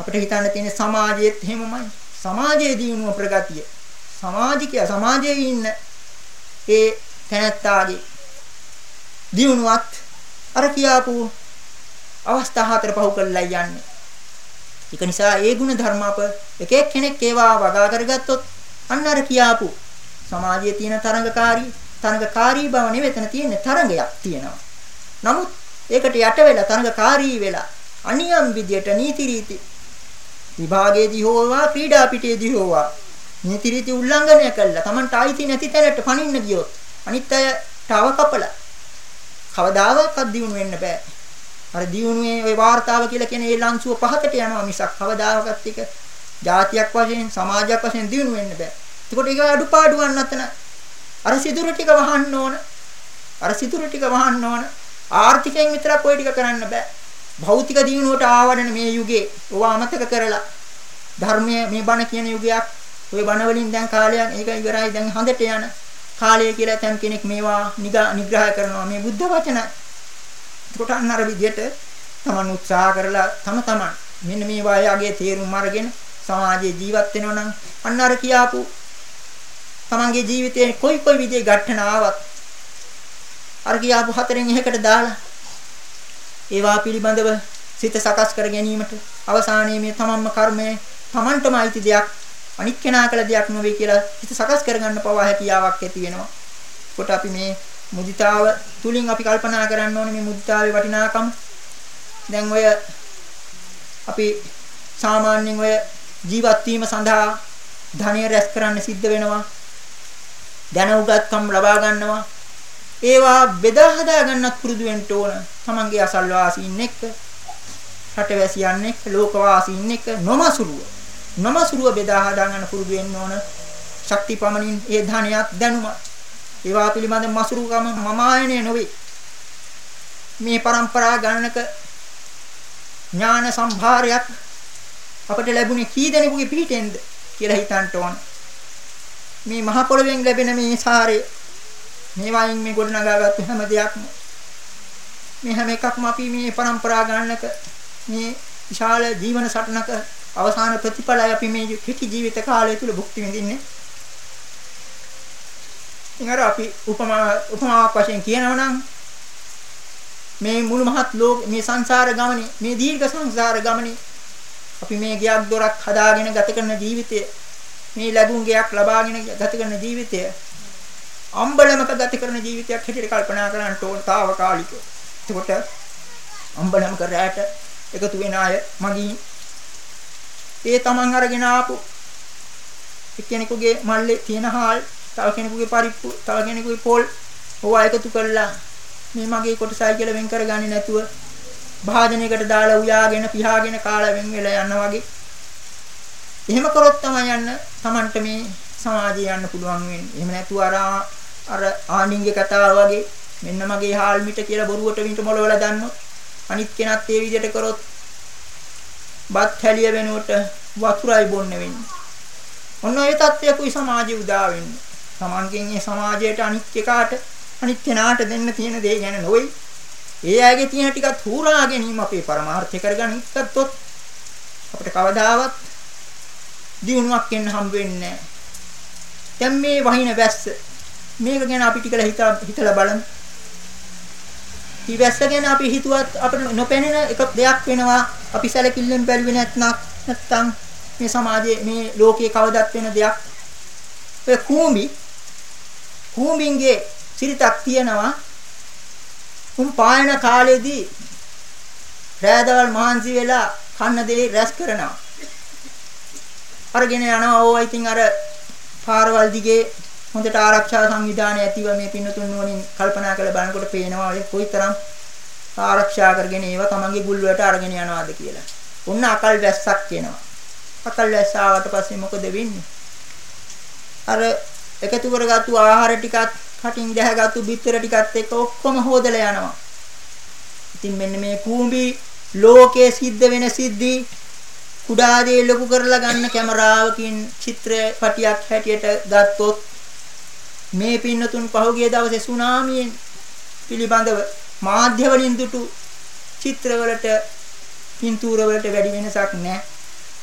අපිට හිතන්න තියෙන සමාජයේත් හිමමයි. සමාජයේ දිනුව ප්‍රගතිය. සමාජිකය සමාජයේ ඉන්න ඒ තැනැත්තාගේ දිනුවත් අර කියාපු අවස්ථා හතර පහු කරලා යන්නේ. ඒක නිසා ඒ ಗುಣ ධර්ම අප එක එක්කෙනෙක් ඒවා වගා කරගත්තොත් අන්න අර කියාපු සමාජයේ තියෙන තරඟකාරී තරඟකාරී බව නෙවෙතන තියෙන තරඟයක් තියෙනවා. නමුත් ඒකට යට වෙලා තරඟකාරී වෙලා අනියම් විදියට නීති රීති විභාගයේදී හෝවා ක්‍රීඩා පිටයේදී හෝවා නීති රීති උල්ලංඝනය කළා. Tamanට ආйти නැති තැනට පනින්න ගියොත් අනිත් අය තව කපලා කවදාවත් අදියුණු වෙන්න බෑ. අර දියුණුවේ ওই වார்த்தාව කියලා කියන ඒ ලංසුව පහකට යනවා මිසක් කවදාකවත් එක જાතියක් වශයෙන් සමාජයක් වශයෙන් දියුණු වෙන්න බෑ. ඒකට ඒක අඩුපාඩුවක් නැතන අර සිදුරු ටික වහන්න ඕන. අර සිදුරු ටික වහන්න ඕන. ආර්ථිකයෙන් විතරක් ওই ටික කරන්න බෑ. භෞතික දියුණුවට ආවඩන මේ යුගයේ ඕවා අමතක කරලා ධර්මයේ මේ බණ කියන යුගයක් ওই බණ වලින් දැන් කාලයක් ඒක ඉවරයි දැන් හඳට යන කාලය කියලා තැන් කෙනෙක් මේවා නිග්‍රහ කරනවා මේ බුද්ධ වචන එතකොට අන්න අර විදිහට තමන් උත්සාහ කරලා තම තමන් මෙන්න මේ වායාගේ තේරුම් අරගෙන සමාජයේ ජීවත් වෙනවා නම් අන්න අර කියාපු තමන්ගේ ජීවිතයේ කොයි කොයි විදිහේ ඝට්ටන ආවත් අර කියාපු හතරෙන් එකකට දාලා ඒවා පිළිබඳව සිත සකස් කර ගැනීමට අවසානයේ මේ තමන්ම කර්මය තමන්ටම අයිති දෙයක් අනිත් කෙනා කළ දෙයක් නෙවෙයි කියලා හිත සකස් කරගන්න පවා හැකියාවක් ඇති වෙනවා. කොට අපි මේ මුදිතාව තුලින් අපි කල්පනා කරන්න ඕනේ මේ මුදිතාවේ වටිනාකම. දැන් ඔය අපි සාමාන්‍යයෙන් ඔය ජීවත් වීම සඳහා ධනය රැස් කරන්න සිද්ධ වෙනවා. දැන උගත්කම් ලබා ගන්නවා. ඒවා බෙදා හදා ගන්නත් පුරුදු වෙන්න ඕන. තමන්ගේ අසල්වාසීන් එක්ක, රටවැසියන් එක්ක, ලෝකවාසීන් එක්ක නොමසුරුව. නොමසුරුව බෙදා හදා ගන්න පුරුදු වෙන්න ඕන. ශක්ති පමණින් ඒ ධනයත් දැනුමත් ඒවා පිළිබඳ මසුරුකම මමායනය නොවේ. මේ પરම්පරා ගණනක ඥාන සම්භාරයක් අපට ලැබුණේ කී දෙනෙකුගේ පිහිටෙන්ද කියලා හිතන්න ඕන. මේ මහ පොළවෙන් ලැබෙන මේ සාරය මේ වයින් මේ ගොඩනගාගත් හැම දෙයක්ම මේ හැම එකක්ම අපි මේ પરම්පරා ගණනක මේ විශාල ජීවන සටනක අවසාන ප්‍රතිඵලයි අපි මේ කෙටි ජීවිත කාලය තුල භුක්ති විඳින්නේ. ඉතින් අර අපි උපමා උපමාවක් වශයෙන් කියනවා නම් මේ මුළු මහත් ලෝක මේ සංසාර ගමනේ මේ දීර්ඝ සංසාර ගමනේ අපි මේ ගියක් දොරක් හදාගෙන ගත කරන ජීවිතය මේ ලැබුම් ගයක් ලබාගෙන ගත කරන ජීවිතය අම්බලමක ගත කරන ජීවිතයක් හැටියට කල්පනා කරන්න ඕන తాවකාලිකව. එතකොට අම්බලමක රැට එකතු වෙන අය මගින් ඒ තමන් අරගෙන ආපු එක්කෙනෙකුගේ මල්ලේ තියෙන හාල් තව කෙනෙකුගේ පරිප්පු, තව කෙනෙකුගේ පොල් ඕවා එකතු කරලා මේ මගේ කොටසයි කියලා වෙන් කරගන්නේ නැතුව භාජනයකට දාලා උයාගෙන පිහාගෙන කාලා වෙන් වෙලා යනවා වගේ. එහෙම කරොත් තමයි යන්න Tamanට මේ සමාජය යන්න පුළුවන් වෙන්නේ. එහෙම නැතුව අර අර ආනින්ගේ කතාව වගේ මෙන්න මගේ හාල් මිට කියලා බොරුවට වින්ට මොලවලා දැම්මොත් අනිත් කෙනත් ඒ විදිහට කරොත් බත් හැලිය වෙනුවට වතුරයි බොන්න වෙන්නේ. ඔන්න ඔය තත්ත්වයකුයි සමාජය උදා වෙන්නේ. තමන්ගෙන් මේ සමාජයට අනිත් එකාට අනිත් කෙනාට දෙන්න තියෙන දේ ගැන නොවේ. ඒ අයගේ තියෙන ටිකත් හූරා ගැනීම අපේ පරමාර්ථය කරගන්න ඉස්සත්ොත් අපිට කවදාවත් දිනුවක් එන්න හම්බ වෙන්නේ නැහැ. දැන් මේ වහින වැස්ස මේක ගැන අපි ටිකලා හිතා හිතලා බලමු. ඊවැස්ස ගැන අපි හිතුවත් අපිට නොපෙනෙන එක දෙයක් වෙනවා. අපි සැලකිල්ලෙන් බැලුවේ නැත්නම් නැත්තම් මේ සමාජයේ මේ ලෝකයේ කවදත් වෙන දෙයක්. ඒ කූඹි කූඹින්ගේ සිරිතක් තියෙනවා. උන් පායන කාලේදී රෑදවල් මහන්සි වෙලා කන්න දෙලේ රැස් කරනවා. අරගෙන යනවා ඕවා ඉතින් අර පාරවල් දිගේ හොඳට ආරක්ෂා සංවිධානය ඇතිව මේ පින්නතුන් වලින් කල්පනා කරලා බලනකොට පේනවා ඒ කොයිතරම් ආරක්ෂා කරගෙන ඒව තමන්ගේ ගුල් වලට අරගෙන යනවාද කියලා. ඔන්න අකල් වැස්සක් එනවා. අකල් වැස්ස ආවට පස්සේ මොකද වෙන්නේ? අර එකතු කරගත්තු ආහාර ටිකත් කටින් දැහැගත්තු බිත්තර ටිකත් එක්ක ඔක්කොම හොදලා යනවා. ඉතින් මෙන්න මේ කූඹි ලෝකයේ සිද්ධ වෙන සිද්ධි කුඩා දේ ලොකු කරලා ගන්න කැමරාවකින් චිත්‍රපටියක් හැටියට ගත්තොත් මේ පින්නතුන් පහුගිය දවසේ සුනාමියෙන් පිළිබඳව මාධ්‍ය වලින් දුටු චිත්‍රවලට පින්තූරවලට වැඩි වෙනසක් නැහැ.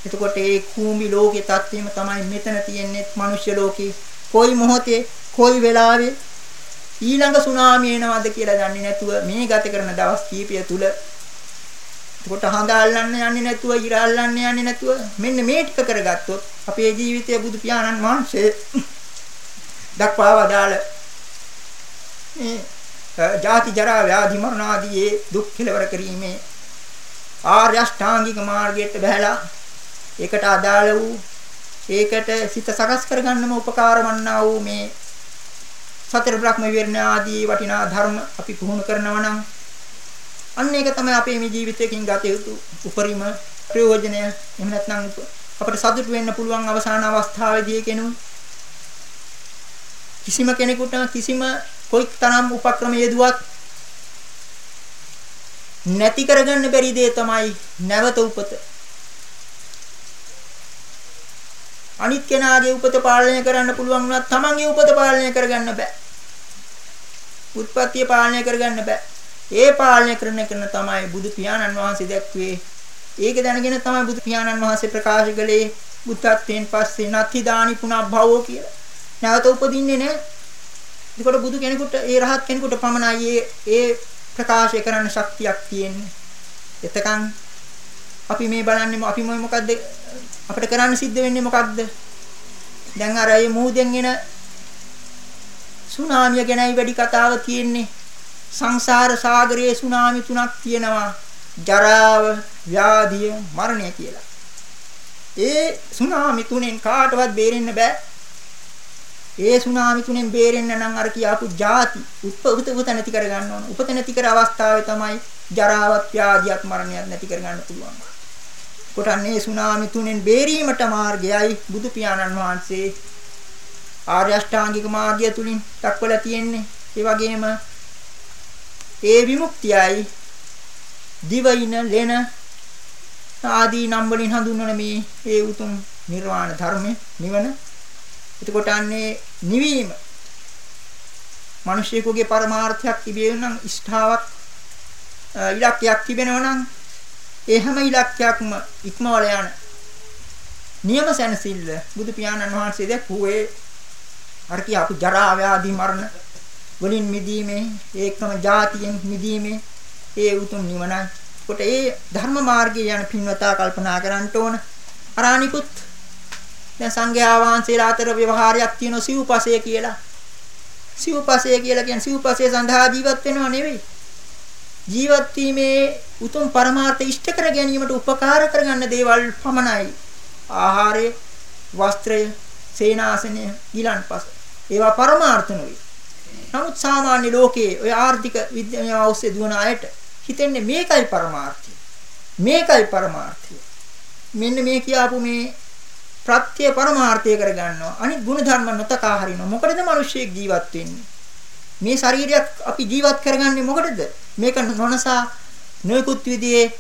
එතකොට ඒ කූඹි ලෝකේ තත්ත්වෙම තමයි මෙතන තියෙන්නේ මනුෂ්‍ය ලෝකේ. කොයි මොහොතේ කොයි වෙලාවේ ඊළඟ සුනාමිය එනවද කියලා දන්නේ නැතුව මේ ගත කරන දවස් කීපය තුල. එතකොට හඳ අල්ලන්න යන්නේ නැතුව ඉර අල්ලන්න යන්නේ නැතුව මෙන්න මේ ටික කරගත්තොත් අපේ ජීවිතය බුදු පියාණන් වහන්සේ දක්වා වදාළ මේ ජාති ජරා ව්‍යාධි මරණ ආදී දුක් කෙලවර කිරීමේ ආර්ය අෂ්ටාංගික මාර්ගයට බහැලා ඒකට අදාළ වූ ඒකට සිත සකස් කරගන්නම උපකාර වන්නා වූ මේ සතර බ්‍රහ්ම විවරණ ආදී වටිනා ධර්ම අපි පුහුණු කරනවා නම් අන්න ඒක තමයි අපේ මේ ජීවිතයකින් ගත යුතු උපරිම ප්‍රයෝජනය. එහෙම නැත්නම් අපිට සතුට වෙන්න පුළුවන් අවසාන අවස්ථාවේදී කෙනු කිසිම කෙනෙකුට කිසිම කොයික් තරම් උපක්‍රම යෙදුවත් නැති කරගන්න බැරි දේ තමයි නැවත උපත. අනිත් කෙනාගේ උපත පාලනය කරන්න පුළුවන් වුණත් තමන්ගේ උපත පාලනය කරගන්න බෑ. උත්පත්තිය පාලනය කරගන්න බෑ. ඒ පාලනය කරන කරන තමයි බුදු පියාණන් වහන්සේ දැක්වේ. ඒක දැනගෙන තමයි බුදු පියාණන් වහන්සේ ප්‍රකාශ කළේ බුද්ධත්වයෙන් පස්සේ නත්ති දානි පුනක් භවෝ කියලා. නැවත උපදින්නේ නැහැ. ඒකට බුදු කෙනෙකුට ඒ රහත් කෙනෙකුට පමණයි ඒ ප්‍රකාශය කරන්න ශක්තියක් තියෙන්නේ. එතකන් අපි මේ බලන්නේ අපි මොකද්ද අපිට කරන්න සිද්ධ වෙන්නේ මොකක්ද? දැන් අර මේ මූදෙන් එන සුනාමිය ගැනයි වැඩි කතාව තියෙන්නේ. සංසාර සාගරයේ සුනාමි තුනක් තියෙනවා. ජරාව, ව්‍යාධිය, මරණය කියලා. ඒ සුනාමි තුනෙන් කාටවත් බේරෙන්න බෑ. ඒ සුනාමි තුනෙන් බේරෙන්න නම් අර කියාපු ಜಾති උපත උපත නැති කර ගන්න ඕන. උපත නැති කර අවස්ථාවේ තමයි ජරාවත්, ව්‍යාධියත්, මරණයත් නැති කර ගන්න පුළුවන්. කොටන්නේ සුනාමි තුනෙන් බේරීමට මාර්ගයයි බුදු පියාණන් වහන්සේ. ආර්ය අෂ්ටාංගික මාර්ගය තුලින් දක්වලා තියෙන්නේ. ඒ වගේම ඒ විමුක්තියයි දිවයින ලෙන ආදී නම් වලින් හඳුන්වන මේ ඒ උතුම් නිර්වාණ ධර්මය නිවන. එතකොට අන්නේ නිවීම. මිනිසියෙකුගේ පරමාර්ථයක් තිබෙන නම් ඉෂ්ඨාවක් ඉලක්කයක් තිබෙනවා නම් ඒ හැම ඉලක්කයක්ම ඉක්මවල යන නියම සැනසෙල්ල බුදු පියාණන් වහන්සේ දැක්ුවේ අර කිය අපි ජරා ව්‍යාධි මරණ වලින් මිදීමේ ඒකම જાතියෙන් මිදීමේ ඒ උතුම් නිවනයි. කොට ඒ ධර්ම මාර්ගයේ යන පින්වතා කල්පනා කරන්න ඕන. අරානිකුත් දැන් සංඝයා වහන්සේලා අතර ව්‍යවහාරයක් තියෙන සිව්පසය කියලා. සිව්පසය කියලා කියන්නේ සිව්පසය සඳහා ජීවත් වෙනව නෙවෙයි. ජීවත් වීමේ උතුම් පරමාර්ථ ඉෂ්ට කර ගැනීමට උපකාර කරගන්න දේවල් පමණයි. ආහාරය, වස්ත්‍රය, සේනාසනය, ගිලන්පස. ඒවා පරමාර්ථ නෙවෙයි. නමුත් සාමාන්‍ය ලෝකයේ ඔය ආර්ථික විද්‍යාව ඔස්සේ දුවන අයට හිතෙන්නේ මේකයි පරමාර්ථය. මේකයි පරමාර්ථය. මෙන්න මේ කියාපු මේ ප්‍රත්‍ය පරමාර්ථය කරගන්නවා. අනිත් ಗುಣධර්ම නොතකා හරිනවා. මොකටද මිනිස්සෙක් ජීවත් වෙන්නේ? මේ ශරීරයක් අපි ජීවත් කරගන්නේ මොකටද? මේක නොනසා නොයෙකුත් විදිහේ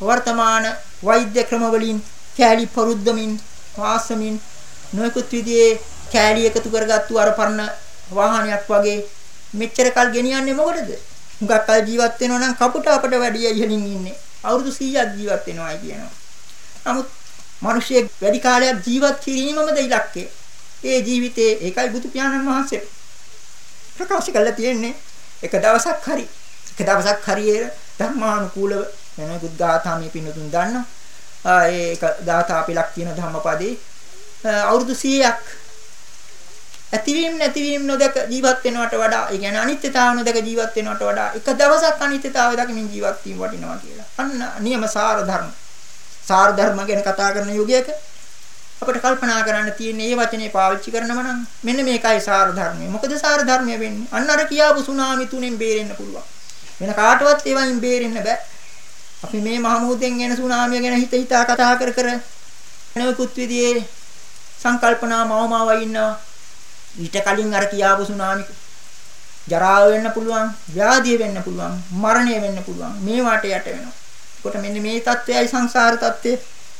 වර්තමාන වෛද්‍ය ක්‍රම වලින් කෑලි පරුද්දමින් වාසමින් නොයෙකුත් විදිහේ කෑලි එකතු කරගත්තු අර පරණ වාහනයක් වගේ මෙච්චර කල් ගෙනියන්නේ මොකටද? හුඟක් කල් ජීවත් වෙනවා නම් කපුට අපට වැඩි ඉහළින් ඉන්නේ. අවුරුදු 100ක් ජීවත් වෙනවායි කියනවා. නමුත් මිනිස්සෙක් වැඩි කාලයක් ජීවත් කිරීමමද ඉලක්කය. ඒ ජීවිතේ ඒකයි බුදු පියාණන් වහන්සේ ප්‍රකාශ කරලා තියෙන්නේ එක දවසක් හරි එක දවසක් හරියේ ධර්මානුකූලව වෙනකුත් ගාථා මේ පින්නතුන් දන්නවා ඒ ගාථා අපිලක් කියන ධම්මපදේ අවුරුදු 100ක් ඇතිවීම නැතිවීම නොදක ජීවත් වෙනවට වඩා ඒ කියන්නේ අනිත්‍යතාව නොදක ජීවත් වෙනවට වඩා එක දවසක් අනිත්‍යතාවය දකිමින් ජීවත් වීම වටිනවා කියලා. අන්න නියම සාර ධර්ම. සාර ධර්ම ගැන කතා කරන යුගයක අපිට කල්පනා කරන්න තියෙන මේ වචනේ පාවිච්චි කරනම නම් මෙන්න මේකයි සාර ධර්මය. මොකද සාර ධර්මය වෙන්නේ? අන්න අර කියාපු සුනාමි තුනෙන් බේරෙන්න පුළුවන්. වෙන කාටවත් ඒවයින් බේරෙන්න බෑ. අපි මේ මහමුදෙන් එන සුනාමිය ගැන හිත හිතා කතා කර කර නෙවෙකුත් විදිහේ සංකල්පනා මවමව ඉන්නවා. ඊට කලින් අර කියාපු සුනාමි ජරාව වෙන්න පුළුවන්, ව්‍යාධිය වෙන්න පුළුවන්, මරණය වෙන්න පුළුවන්. මේවට යට වෙනවා. කොට මෙන්න මේ தත්වයයි සංසාර தත්වය.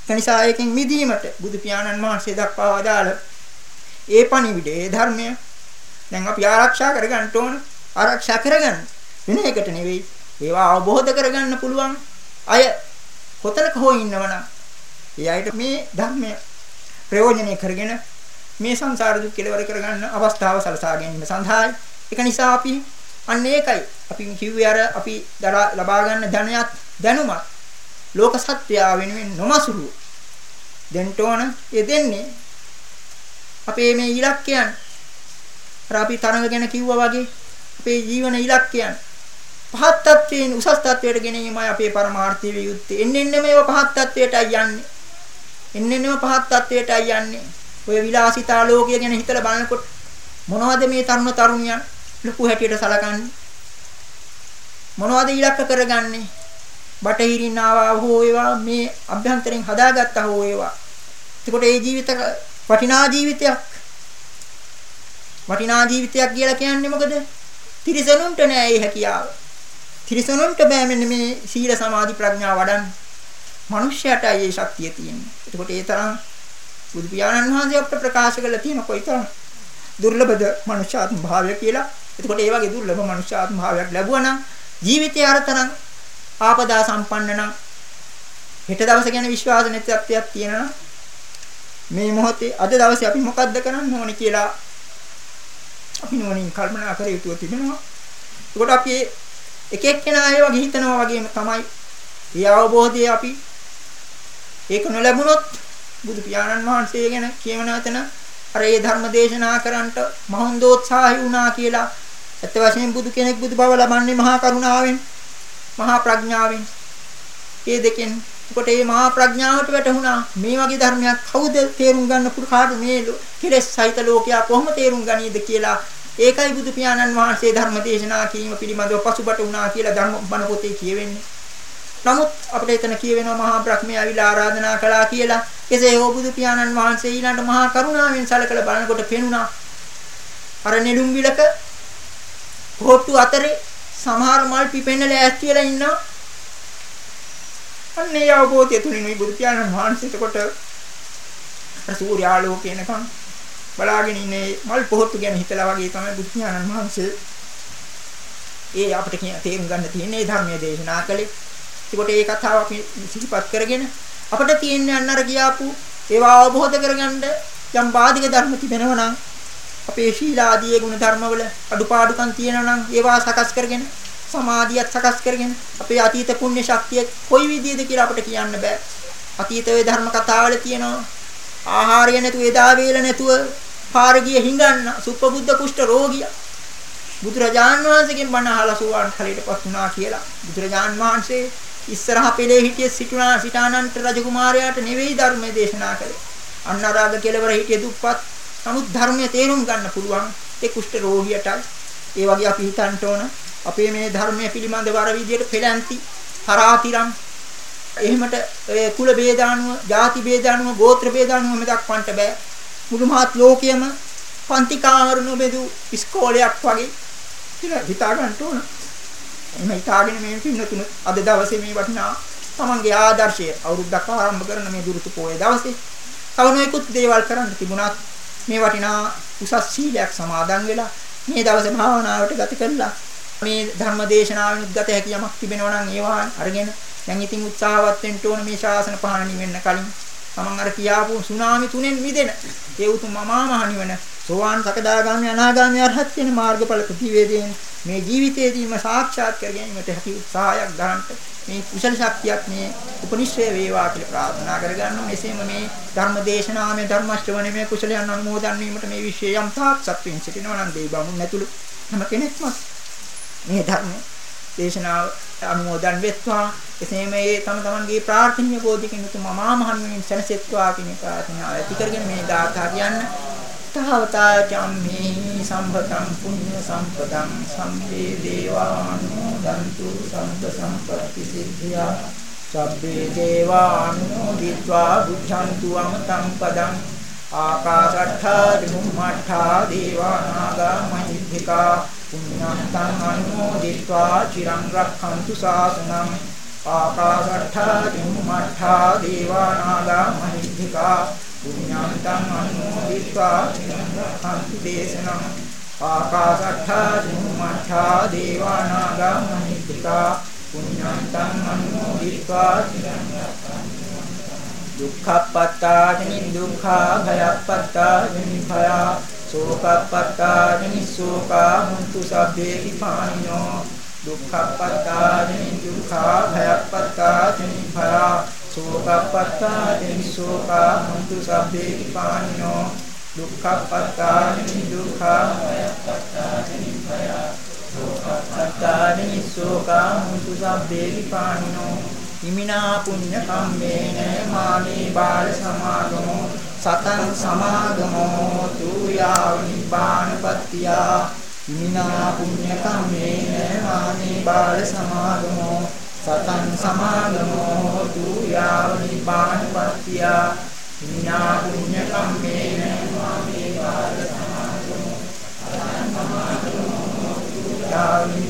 එනිසා ඒකෙන් මිදීමට බුදු පියාණන් වහන්සේ දක්වා වදාළ ඒ පණිවිඩය, ඒ ධර්මය දැන් අපි ආරක්ෂා කරගන්න ඕන. ආරක්ෂා කරගන්න. වෙන එකට නෙවෙයි. ඒවා අවබෝධ කරගන්න පුළුවන් අය කොතනක හෝ ඉන්නවනම් ඒ අයට මේ ධර්මය ප්‍රයෝජනෙ කරගෙන මේ සංසාර දුක් කෙලවර කරගන්න අවස්ථාව සලසා ගැනීම සඳහායි. ඒක නිසා අපි අන්න ඒකයි අපි කිව්වේ අර අපි ලබා ගන්න ධනයත් දැනුමත් ලෝක සත්‍යය වෙනුවෙන් නොමසුරු දෙන්න ඕන ඒ දෙන්නේ අපේ මේ ඉලක්කයන් අර අපි තරඟ ගැන කිව්වා වගේ අපේ ජීවන ඉලක්කයන් පහත් තත්වයෙන් උසස් තත්වයට ගෙනීමයි අපේ පරමාර්ථය විය යුත්තේ. එන්න එන්න මේව පහත් තත්වයටයි යන්නේ. එන්න එන්නම පහත් තත්වයටයි යන්නේ. ඔය විලාසිතා ලෝකය ගැන හිතලා බලනකොට මොනවද මේ තරුණ තරුණියන් ලොකු හැටියට සලකන්නේ මොනවද ඉලක්ක කරගන්නේ බටහිරින් ආවා හෝ ඒවා මේ අභ්‍යන්තරෙන් හදාගත්තා හෝ ඒවා එතකොට ඒ ජීවිත වටිනා ජීවිතයක්. වටිනා ජීවිතයක් කියලා කියන්නේ මොකද? තිරිසනුන්ට නෑ ඒ හැකියාව. තිරිසනුන්ට බෑ මෙන්න මේ සීල සමාධි ප්‍රඥා වඩන්න. මනුෂ්‍යයටයි ඒ ශක්තිය තියෙන්නේ. එතකොට ඒ තරම් බුදු පියාණන් වහන්සේ අපට ප්‍රකාශ කරලා තියෙන කොයිතරම් දුර්ලභද මනුෂ්‍යාත්ම භාවය කියලා. එතකොට ඒ වගේ දුර්ලභ මනුෂ්‍යාත්ම භාවයක් ලැබුවා නම් ජීවිතය අරතරම් ආපදා සම්පන්න නම් හෙට දවස ගැන විශ්වාස නැතිත්වයක් තියෙනවා මේ මොහොතේ අද දවසේ අපි මොකද්ද කරන්න ඕනේ කියලා අපි නෝනින් කල්පනා කර යුතුව තිබෙනවා. ඒකට අපි එක එක්කෙනා ඒ වගේ හිතනවා වගේම තමයි. ඒ අවබෝධය අපි ඒක නොලැබුණොත් බුදු පියාණන් වහන්සේ ගැන කියවනතන අර ඒ ධර්ම දේශනා කරන්නට මහොන්දෝත්සාහි වුණා කියලා ඇත්ත වශයෙන්ම බුදු කෙනෙක් බුදු බව ලබන්නේ මහා කරුණාවෙන් මහා ප්‍රඥාවෙන් ඒ දෙකෙන් කොට මේ මහා ප්‍රඥාවට වැටුණා මේ වගේ ධර්මයක් කවුද තේරුම් ගන්න පුරුකාට මේ කෙලෙස් සහිත ලෝකයා කොහොම තේරුම් ගනීද කියලා ඒකයි බුදු පියාණන් වහන්සේ ධර්ම දේශනා කිරීම පිළිබඳව පසුබට වුණා කියලා ධර්ම බණ පොතේ කියවෙන්නේ නමුත් අපිට එතන කියවෙනවා මහා බ්‍රහ්මයා ඇවිල්ලා ආරාධනා කළා කියලා. කෙසේ හෝ බුදු පියාණන් වහන්සේ ඊළඟට මහා කරුණාවෙන් සැලකලා බලනකොට පෙනුණා. අර නෙළුම් විලක පොට්ටු අතරේ සමහර මල් පිපෙන්නලා ඈත් වෙලා ඉන්නවා. අන්නේ අවබෝධය තුලින් මේ බුදු පියාණන් වහන්සේට කොට අර සූර්යාලෝකේනකම් බලාගෙන ඉන්නේ මල් පොහොට්ටු ගැන හිතලා වගේ තමයි බුදු පියාණන් වහන්සේ ඒ අපිට කියන තේරුම් ගන්න තියෙන මේ ධර්මයේ දේශනා කළේ ඒකට ඒ කතාව අපි සිහිපත් කරගෙන අපිට තියෙන්නේ අන්න අර කියාපු ඒවා අවබෝධ කරගන්න යම් බාධික ධර්ම තිබෙනවා නම් අපේ ශීලාදී ගුණ ධර්මවල අඩුපාඩුකම් තියෙනවා නම් ඒවා සකස් කරගෙන සමාධියත් සකස් කරගෙන අපේ අතීත පුණ්‍ය ශක්තිය කොයි විදිහද කියලා අපිට කියන්න බෑ. අතීතයේ ධර්ම කතාවල තියෙනවා ආහාරය නැතුව එදා වේල නැතුව පාර ගිය හිඟන්න සුප්පබුද්ධ කුෂ්ඨ රෝගියා බුදුරජාන් වහන්සේගෙන් බණ අහලා සුවාන් ඵලයටපත් වුණා කියලා බුදුරජාන් වහන්සේ ඉස්සරහ පෙළේ හිටිය සිටුනා සිටානන්ත රජකුමාරයාට නෙවෙයි ධර්මයේ දේශනා කළේ. අන්නරාග කෙලවර හිටිය දුප්පත්. නමුත් ධර්මයේ තේරුම් ගන්න පුළුවන් ඒ කුෂ්ඨ රෝගියටයි. ඒ වගේ අපි හිතන්න ඕන අපේ මේ ධර්මයේ පිළිබඳව අර විදියට පෙළැන්ති හරාතිරම් එහෙමට කුල ભેදානුව, ಜಾති ભેදානුව, ගෝත්‍ර ભેදානුව මෙතක් වන්ට බෑ. මුළු මහත් ලෝකයේම පන්ති කාමරණු බෙදු ඉස්කෝලයක් වගේ කියලා හිතා ගන්න ඕන. එහෙම හිතාගෙන මේ පින්නතුන අද දවසේ මේ වටිනා තමන්ගේ ආදර්ශය අවුරුද්දක් ආරම්භ කරන මේ දුරුතු පොයේ දවසේ තව නොයෙකුත් දේවල් කරන්න තිබුණත් මේ වටිනා උසස් සීලයක් සමාදන් වෙලා මේ දවසේ භාවනාවට ගත කළා. මේ ධර්ම දේශනාවෙන් ගත හැකි යමක් තිබෙනවා නම් ඒවා අරගෙන දැන් ඉතින් උත්සාහවත් වෙන්න ඕන මේ ශාසන පහන නිවෙන්න කලින්. තමන් අර කියාපු සුනාමි තුනෙන් මිදෙන ඒ උතුම් අමාමහ නිවන සෝවාන් සකදාගාමී අනාගාමී අරහත් කියන මාර්ගඵල ප්‍රතිවේදයෙන් මේ ජීවිතයේදීම සාක්ෂාත් කර ගැනීමට හැකි උත්සාහයක් ගන්නට මේ කුසල ශක්තියක් මේ උපනිශ්‍රේ වේවා කියලා ප්‍රාර්ථනා කරගන්නවා. මෙසේම මේ ධර්ම දේශනාවේ ධර්ම ශ්‍රවණය මේ කුසලයන් අනුමෝදන් වීමට මේ විශ්වය යම් තාක් සත්වින් සිටිනවා නම් දේවබමුන් නැතුළු හැම කෙනෙක්ම මේ ධර්ම දේශනාව අනුමෝදන් වෙත්වා. එසේම ඒ තම තමන්ගේ ප්‍රාර්ථනීය බෝධිකින් උතුම් අමා මහ නිවනින් සැනසෙත්වා කියන ප්‍රාර්ථනාව ඇති කරගෙන මේ දාථා කියන්න තහවතා චම්මේ සම්පතං පුඤ්ඤ සම්පතං. සම්පේ දේවානුමෝදන්තු සම්ප සම්පත්ති සිද්ධියා. සබ්බේ දේවානුමෝදිත්වා බුද්ධන්තු අමතං පදං ආකාශට්ඨා චුම්මට්ඨා දේවානාගා මහිද්దికා පුඤ්ඤන්තං අනුමෝදිත්වා චිරං රක්ඛන්තු සාසනං ආකාශට්ඨා චුම්මට්ඨා දේවානාගා මහිද්దికා පුඤ්ඤන්තං අනුමෝදිත්වා චිරං රක්ඛන්තු දේශනං ආකාශට්ඨා චුම්මට්ඨා දේවානාගා මහිද්దికා පුඤ්ඤන්තං අනුමෝදිत्वा චිරං රක්ඛන්තු දුක්ඛපත්තානි දුක්ඛා භයපත්තානි භයා සෝකප්පත්තානි සෝකා මුන්තු සබ්බේ විපානිනෝ දුක්ඛප්පත්තානි දුක්ඛා භයප්පත්තානි භයා සෝකප්පත්තානි සෝකා මුන්තු සබ්බේ විපානිනෝ දුක්ඛප්පත්තානි දුක්ඛා භයප්පත්තානි භයා සෝකප්පත්තානි සෝකා මුන්තු සබ්බේ විපානිනෝ ඉමිනා පුඤ්ඤ කම්මේන මාමේ බාල සමාගමෝ සතං සමාගමෝ තුයාව නිබ්බානපත්තිය ඉමිනා පුඤ්ඤ කම්මේන මාමේ බාල සමාගමෝ සතං සමාගමෝ තුයාව නිබ්බානපත්තිය ඉමිනා පුඤ්ඤ කම්මේන මාමේ බාල සමාගමෝ සතං සමාගමෝ තුයාව නිබ්බානපත්තිය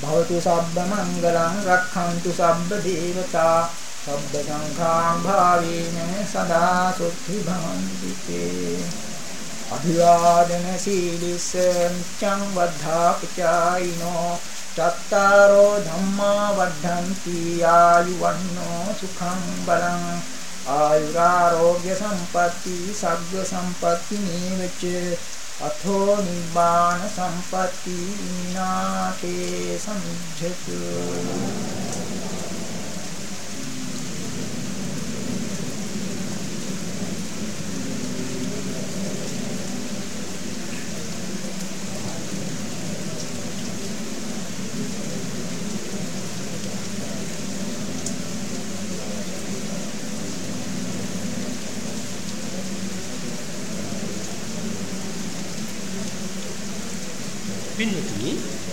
භවතු සබ්බ මංගලං රක්ඛන්තු සබ්බ දේවතා සබ්බ සංඛාං භාවේන සදා සොත්ති භවන්තු තේ අභිවාදන සීලිස නිච්ඡං වද්ධා පුචායිනෝ චත්තාරෝ ධම්මා වද්ධන්ති ආයුවන්නෝ සුඛං බලං ආයුරාෝග්‍ය සම්පatti සග්ග සම්පatti නීවච අතෝ නිබ්බාන සම්පatti විනාතේ සම්ජ්ජතු